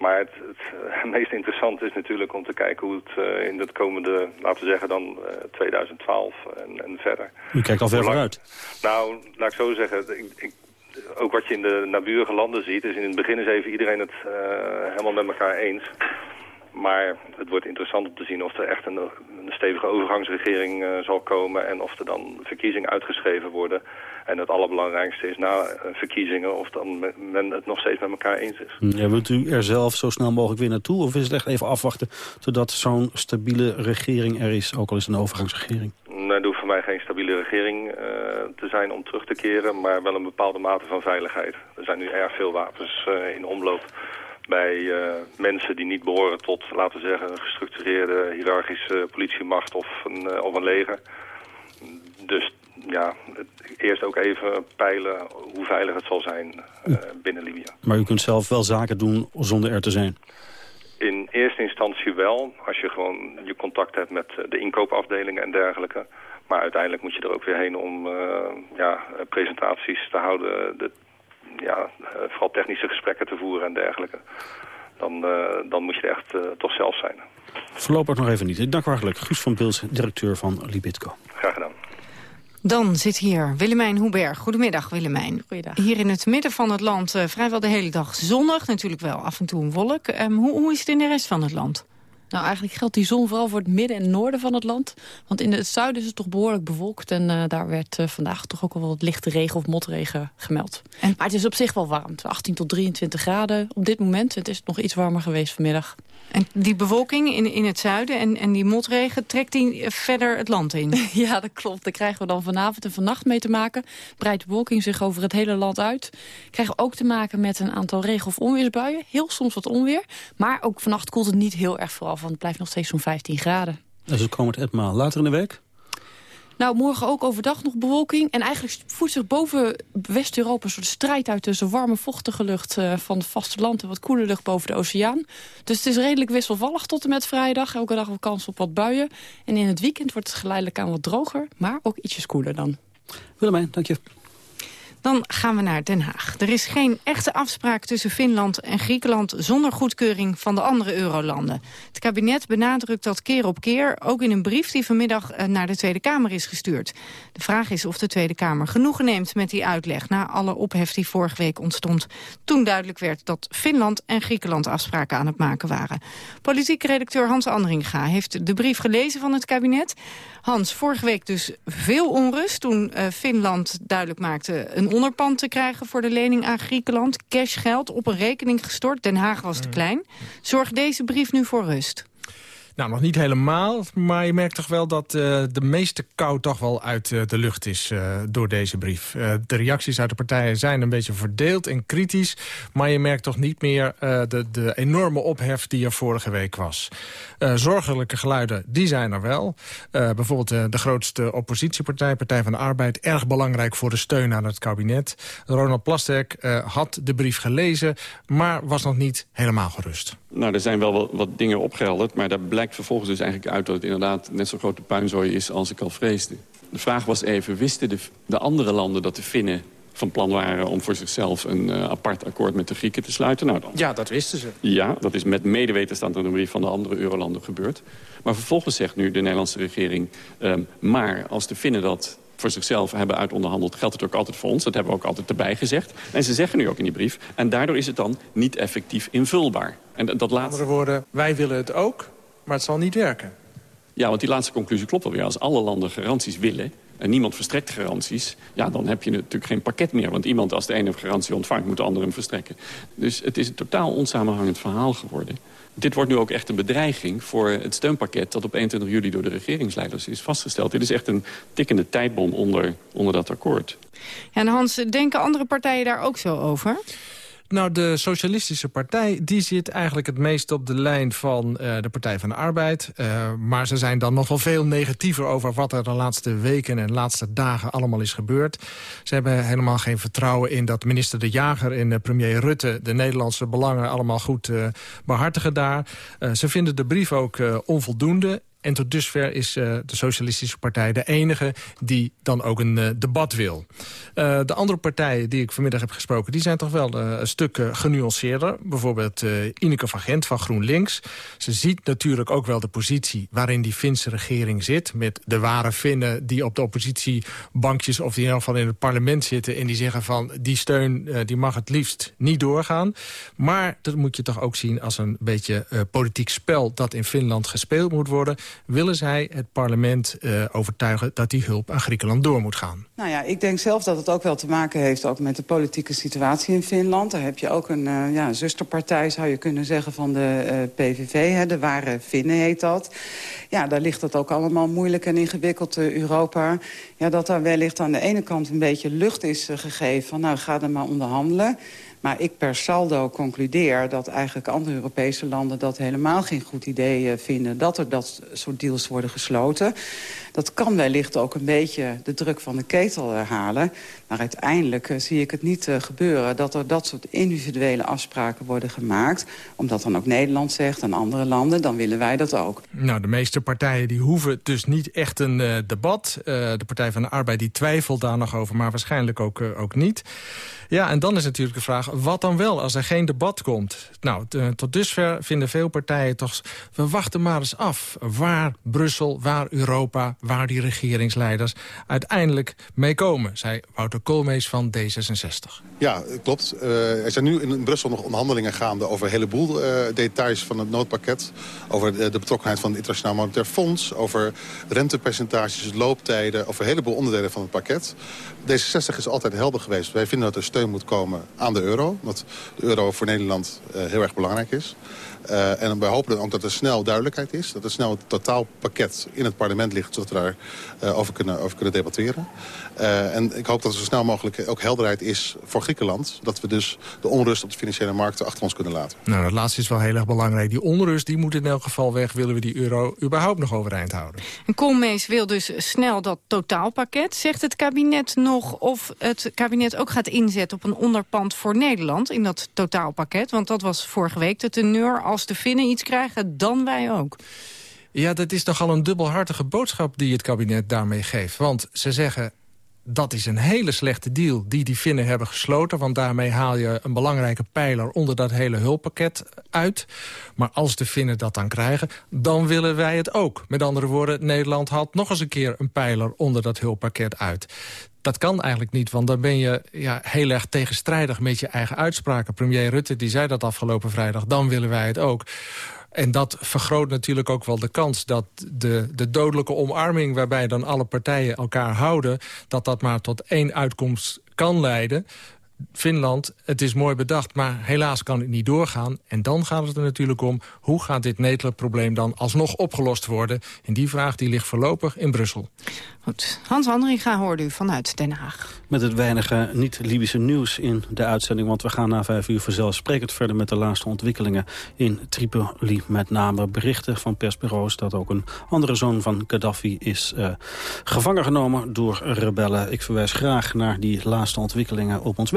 Maar het, het, (laughs) meest interessante is natuurlijk om te kijken hoe het uh, in het komende, laten we zeggen dan uh, 2012 en, en, verder. U kijkt al ver vooruit. Nou, laat ik zo zeggen, ik, ik, ook wat je in de naburige landen ziet, is in het begin is even iedereen het uh, helemaal met elkaar eens. Maar het wordt interessant om te zien of er echt een, een stevige overgangsregering uh, zal komen... en of er dan verkiezingen uitgeschreven worden. En het allerbelangrijkste is na verkiezingen of dan men het nog steeds met elkaar eens is. Ja, wilt u er zelf zo snel mogelijk weer naartoe? Of is het echt even afwachten totdat zo'n stabiele regering er is? Ook al is het een overgangsregering. Nee, het hoeft voor mij geen stabiele regering uh, te zijn om terug te keren... maar wel een bepaalde mate van veiligheid. Er zijn nu erg veel wapens uh, in omloop bij uh, mensen die niet behoren tot, laten we zeggen, een gestructureerde hiërarchische politiemacht of een, of een leger. Dus ja, eerst ook even peilen hoe veilig het zal zijn uh, binnen Libië. Maar u kunt zelf wel zaken doen zonder er te zijn? In eerste instantie wel, als je gewoon je contact hebt met de inkoopafdelingen en dergelijke. Maar uiteindelijk moet je er ook weer heen om uh, ja, presentaties te houden, de, ja, uh, vooral technische gesprekken te voeren en dergelijke. Dan, dan moet je er echt toch zelf zijn. Voorlopig nog even niet. Ik dank u hartelijk. Guus van Pils, directeur van Libitco. Graag gedaan. Dan zit hier Willemijn Hoeberg. Goedemiddag Willemijn. Goeiedag. Hier in het midden van het land uh, vrijwel de hele dag zonnig. Natuurlijk wel af en toe een wolk. Um, hoe, hoe is het in de rest van het land? Nou, eigenlijk geldt die zon vooral voor het midden en noorden van het land. Want in het zuiden is het toch behoorlijk bewolkt. En uh, daar werd uh, vandaag toch ook al wat lichte regen of motregen gemeld. En? Maar het is op zich wel warm. 18 tot 23 graden op dit moment. Het is nog iets warmer geweest vanmiddag. En die bewolking in, in het zuiden en, en die motregen, trekt die verder het land in? (laughs) ja, dat klopt. Daar krijgen we dan vanavond en vannacht mee te maken. Breidt de bewolking zich over het hele land uit. Krijgen we ook te maken met een aantal regen- of onweersbuien. Heel soms wat onweer. Maar ook vannacht koelt het niet heel erg vooral, want het blijft nog steeds zo'n 15 graden. Dus het komend etmaal later in de week? Nou, morgen ook overdag nog bewolking. En eigenlijk voert zich boven West-Europa een soort strijd uit... tussen warme, vochtige lucht uh, van het vasteland... en wat koele lucht boven de oceaan. Dus het is redelijk wisselvallig tot en met vrijdag. Elke dag wel kans op wat buien. En in het weekend wordt het geleidelijk aan wat droger... maar ook ietsjes koeler dan. Willemijn, dank je. Dan gaan we naar Den Haag. Er is geen echte afspraak tussen Finland en Griekenland... zonder goedkeuring van de andere eurolanden. Het kabinet benadrukt dat keer op keer... ook in een brief die vanmiddag eh, naar de Tweede Kamer is gestuurd. De vraag is of de Tweede Kamer genoegen neemt met die uitleg... na alle ophef die vorige week ontstond. Toen duidelijk werd dat Finland en Griekenland afspraken aan het maken waren. Politiek redacteur Hans Andringa heeft de brief gelezen van het kabinet. Hans, vorige week dus veel onrust toen uh, Finland duidelijk maakte... een onderpand te krijgen voor de lening aan Griekenland. Cashgeld op een rekening gestort. Den Haag was te Mm. klein. Zorgt deze brief nu voor rust? Nou, nog niet helemaal, maar je merkt toch wel dat uh, de meeste kou toch wel uit uh, de lucht is uh, door deze brief. de reacties uit de partijen zijn een beetje verdeeld en kritisch, maar je merkt toch niet meer de, de, enorme ophef die er vorige week was. zorgelijke geluiden, die zijn er wel. bijvoorbeeld de grootste oppositiepartij, Partij van de Arbeid, erg belangrijk voor de steun aan het kabinet. Ronald Plasterk had de brief gelezen, maar was nog niet helemaal gerust. Nou, er zijn wel wat, wat dingen opgehelderd, maar daar blijkt vervolgens dus eigenlijk uit dat het inderdaad net zo'n grote puinzooi is als ik al vreesde. De vraag was even, wisten de, de andere landen dat de Finnen van plan waren om voor zichzelf een uh, apart akkoord met de Grieken te sluiten? Nou, dan. Ja, dat wisten ze. Ja, dat is met medeweten aan de brief van de andere eurolanden gebeurd. Maar vervolgens zegt nu de Nederlandse regering... Um, maar als de Finnen dat voor zichzelf hebben uitonderhandeld... geldt het ook altijd voor ons. Dat hebben we ook altijd erbij gezegd. En ze zeggen nu ook in die brief... en daardoor is het dan niet effectief invulbaar. En dat Met andere woorden, wij willen het ook, maar het zal niet werken. Ja, want die laatste conclusie klopt wel weer. Als alle landen garanties willen... en niemand verstrekt garanties... ja, dan heb je natuurlijk geen pakket meer. Want iemand, als de ene een garantie ontvangt, moet de andere hem verstrekken. Dus het is een totaal onsamenhangend verhaal geworden. Dit wordt nu ook echt een bedreiging voor het steunpakket... dat op 21 juli door de regeringsleiders is vastgesteld. Dit is echt een tikkende tijdbom onder, onder dat akkoord. En Hans, denken andere partijen daar ook zo over? Nou, de Socialistische Partij die zit eigenlijk het meest op de lijn van uh, de Partij van de Arbeid. Uh, maar ze zijn dan nog wel veel negatiever over wat er de laatste weken en laatste dagen allemaal is gebeurd. Ze hebben helemaal geen vertrouwen in dat minister De Jager en uh, premier Rutte de Nederlandse belangen allemaal goed behartigen daar. ze vinden de brief ook onvoldoende en tot dusver is uh, de Socialistische Partij de enige die dan ook een uh, debat wil. Uh, de andere partijen die ik vanmiddag heb gesproken... die zijn toch wel een stuk genuanceerder. Bijvoorbeeld Ineke van Gent van GroenLinks. Ze ziet natuurlijk ook wel de positie waarin die Finse regering zit... met de ware Finnen die op de oppositiebankjes... of die in ieder geval in het parlement zitten... en die zeggen van die steun die mag het liefst niet doorgaan. Maar dat moet je toch ook zien als een beetje politiek spel... dat in Finland gespeeld moet worden willen zij het parlement uh, overtuigen dat die hulp aan Griekenland door moet gaan. Nou ja, ik denk zelf dat het ook wel te maken heeft ook met de politieke situatie in Finland. Daar heb je ook een uh, ja, zusterpartij, zou je kunnen zeggen, van de uh, PVV. Hè, de Ware Finnen heet dat. Ja, daar ligt het ook allemaal moeilijk en ingewikkeld, Europa. Ja, dat daar wellicht aan de ene kant een beetje lucht is gegeven van... nou, ga er maar onderhandelen. Maar ik per saldo concludeer dat eigenlijk andere Europese landen... dat helemaal geen goed idee vinden dat er dat soort deals worden gesloten. Dat kan wellicht ook een beetje de druk van de ketel halen. Maar uiteindelijk uh, zie ik het niet uh, gebeuren dat er dat soort individuele afspraken worden gemaakt. Omdat dan ook Nederland zegt en andere landen, dan willen wij dat ook. Nou, de meeste partijen die hoeven dus niet echt een debat. de Partij van de Arbeid die twijfelt daar nog over, maar waarschijnlijk ook, ook niet. Ja, en dan is natuurlijk de vraag, wat dan wel als er geen debat komt? Nou, tot dusver vinden veel partijen toch... we wachten maar eens af waar Brussel, waar Europa... waar die regeringsleiders uiteindelijk mee komen... zei Wouter Koolmees van D66. Ja, klopt. Uh, er zijn nu in Brussel nog onderhandelingen gaande... over een heleboel uh, details van het noodpakket. Over de, de, betrokkenheid van het Internationaal Monetair Fonds... over rentepercentages, looptijden... over een heleboel onderdelen van het pakket. D66 is altijd helder geweest. Wij vinden dat er steun moet komen aan de euro. Omdat de euro voor Nederland uh, heel erg belangrijk is. En wij hopen dan ook dat er snel duidelijkheid is. Dat er snel het totaalpakket in het parlement ligt... zodat we daar uh, over, kunnen, over kunnen debatteren. Uh, en ik hoop dat er zo snel mogelijk ook helderheid is voor Griekenland. Dat we dus de onrust op de financiële markten achter ons kunnen laten. Nou, dat laatste is wel heel erg belangrijk. Die onrust die moet in elk geval weg. Willen we die euro überhaupt nog overeind houden? En Koolmees wil dus snel dat totaalpakket. Zegt het kabinet nog of het kabinet ook gaat inzetten... op een onderpand voor Nederland in dat totaalpakket? Want dat was vorige week de teneur als de Finnen iets krijgen, dan wij ook. Ja, dat is toch al een dubbelhartige boodschap die het kabinet daarmee geeft. Want ze zeggen, dat is een hele slechte deal die die Finnen hebben gesloten. Want daarmee haal je een belangrijke pijler onder dat hele hulppakket uit. Maar als de Finnen dat dan krijgen, dan willen wij het ook. Met andere woorden, Nederland haalt nog eens een keer een pijler onder dat hulppakket uit dat kan eigenlijk niet, want dan ben je ja, heel erg tegenstrijdig met je eigen uitspraken. Premier Rutte die zei dat afgelopen vrijdag, dan willen wij het ook. En dat vergroot natuurlijk ook wel de kans dat de, de dodelijke omarming... waarbij dan alle partijen elkaar houden... dat dat maar tot één uitkomst kan leiden. Finland, het is mooi bedacht, maar helaas kan het niet doorgaan. En dan gaat het er natuurlijk om, hoe gaat dit Nederland-probleem dan alsnog opgelost worden? En die vraag die ligt voorlopig in Brussel. Goed. Hans Andringa hoorde u vanuit Den Haag. Met het weinige niet-Libische nieuws in de uitzending... want we gaan na vijf uur vanzelfsprekend verder met de laatste ontwikkelingen in Tripoli. Met name berichten van persbureaus dat ook een andere zoon van Gaddafi is uh, gevangen genomen door rebellen. Ik verwijs graag naar die laatste ontwikkelingen op ons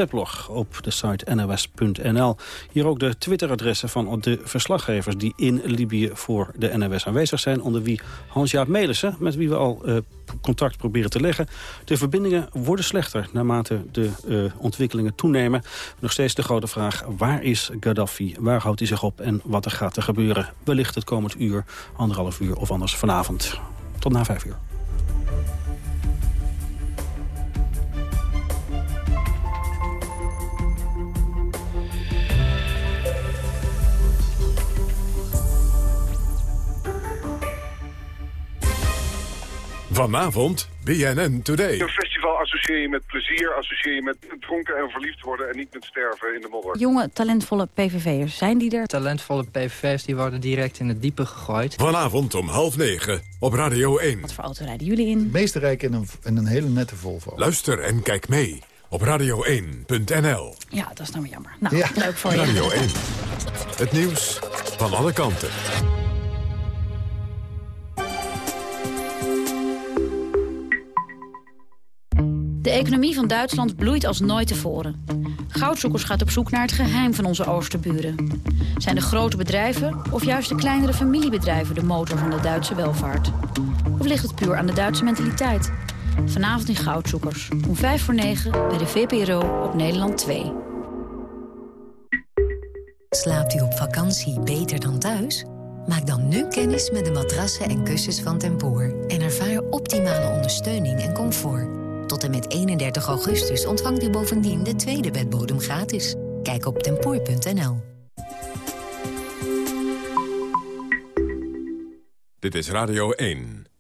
op de site nws.nl. Hier ook de Twitteradressen van de verslaggevers die in Libië voor de NOS aanwezig zijn. Onder wie Hans-Jaap Melissen, met wie we al uh, contact proberen te leggen. De verbindingen worden slechter naarmate de uh, ontwikkelingen toenemen. Nog steeds de grote vraag, waar is Gaddafi? Waar houdt hij zich op en wat er gaat er gebeuren? Wellicht het komend uur, anderhalf uur of anders vanavond. Tot na vijf uur. Vanavond BNN Today. Een festival associeer je met plezier, associeer je met dronken en verliefd worden... en niet met sterven in de modder. Jonge, talentvolle PVV'ers, zijn die er? Talentvolle PVV'ers die worden direct in het diepe gegooid. Vanavond om half negen op Radio 1. Wat voor auto rijden jullie in? meeste rijken in een, in een hele nette Volvo. Luister en kijk mee op radio1.nl. Ja, dat is nou maar jammer. Nou, Ja. leuk voor je. Radio 1. Het nieuws van alle kanten. De economie van Duitsland bloeit als nooit tevoren. Goudzoekers gaat op zoek naar het geheim van onze oosterburen. Zijn de grote bedrijven of juist de kleinere familiebedrijven de motor van de Duitse welvaart? Of ligt het puur aan de Duitse mentaliteit? Vanavond in Goudzoekers, om vijf voor negen bij de VPRO op Nederland 2. Slaapt u op vakantie beter dan thuis? Maak dan nu kennis met de matrassen en kussens van Tempoor... en ervaar optimale ondersteuning en comfort. Tot en met 31 augustus ontvangt u bovendien de tweede bedbodem gratis. Kijk op tempoor.nl. Dit is Radio 1.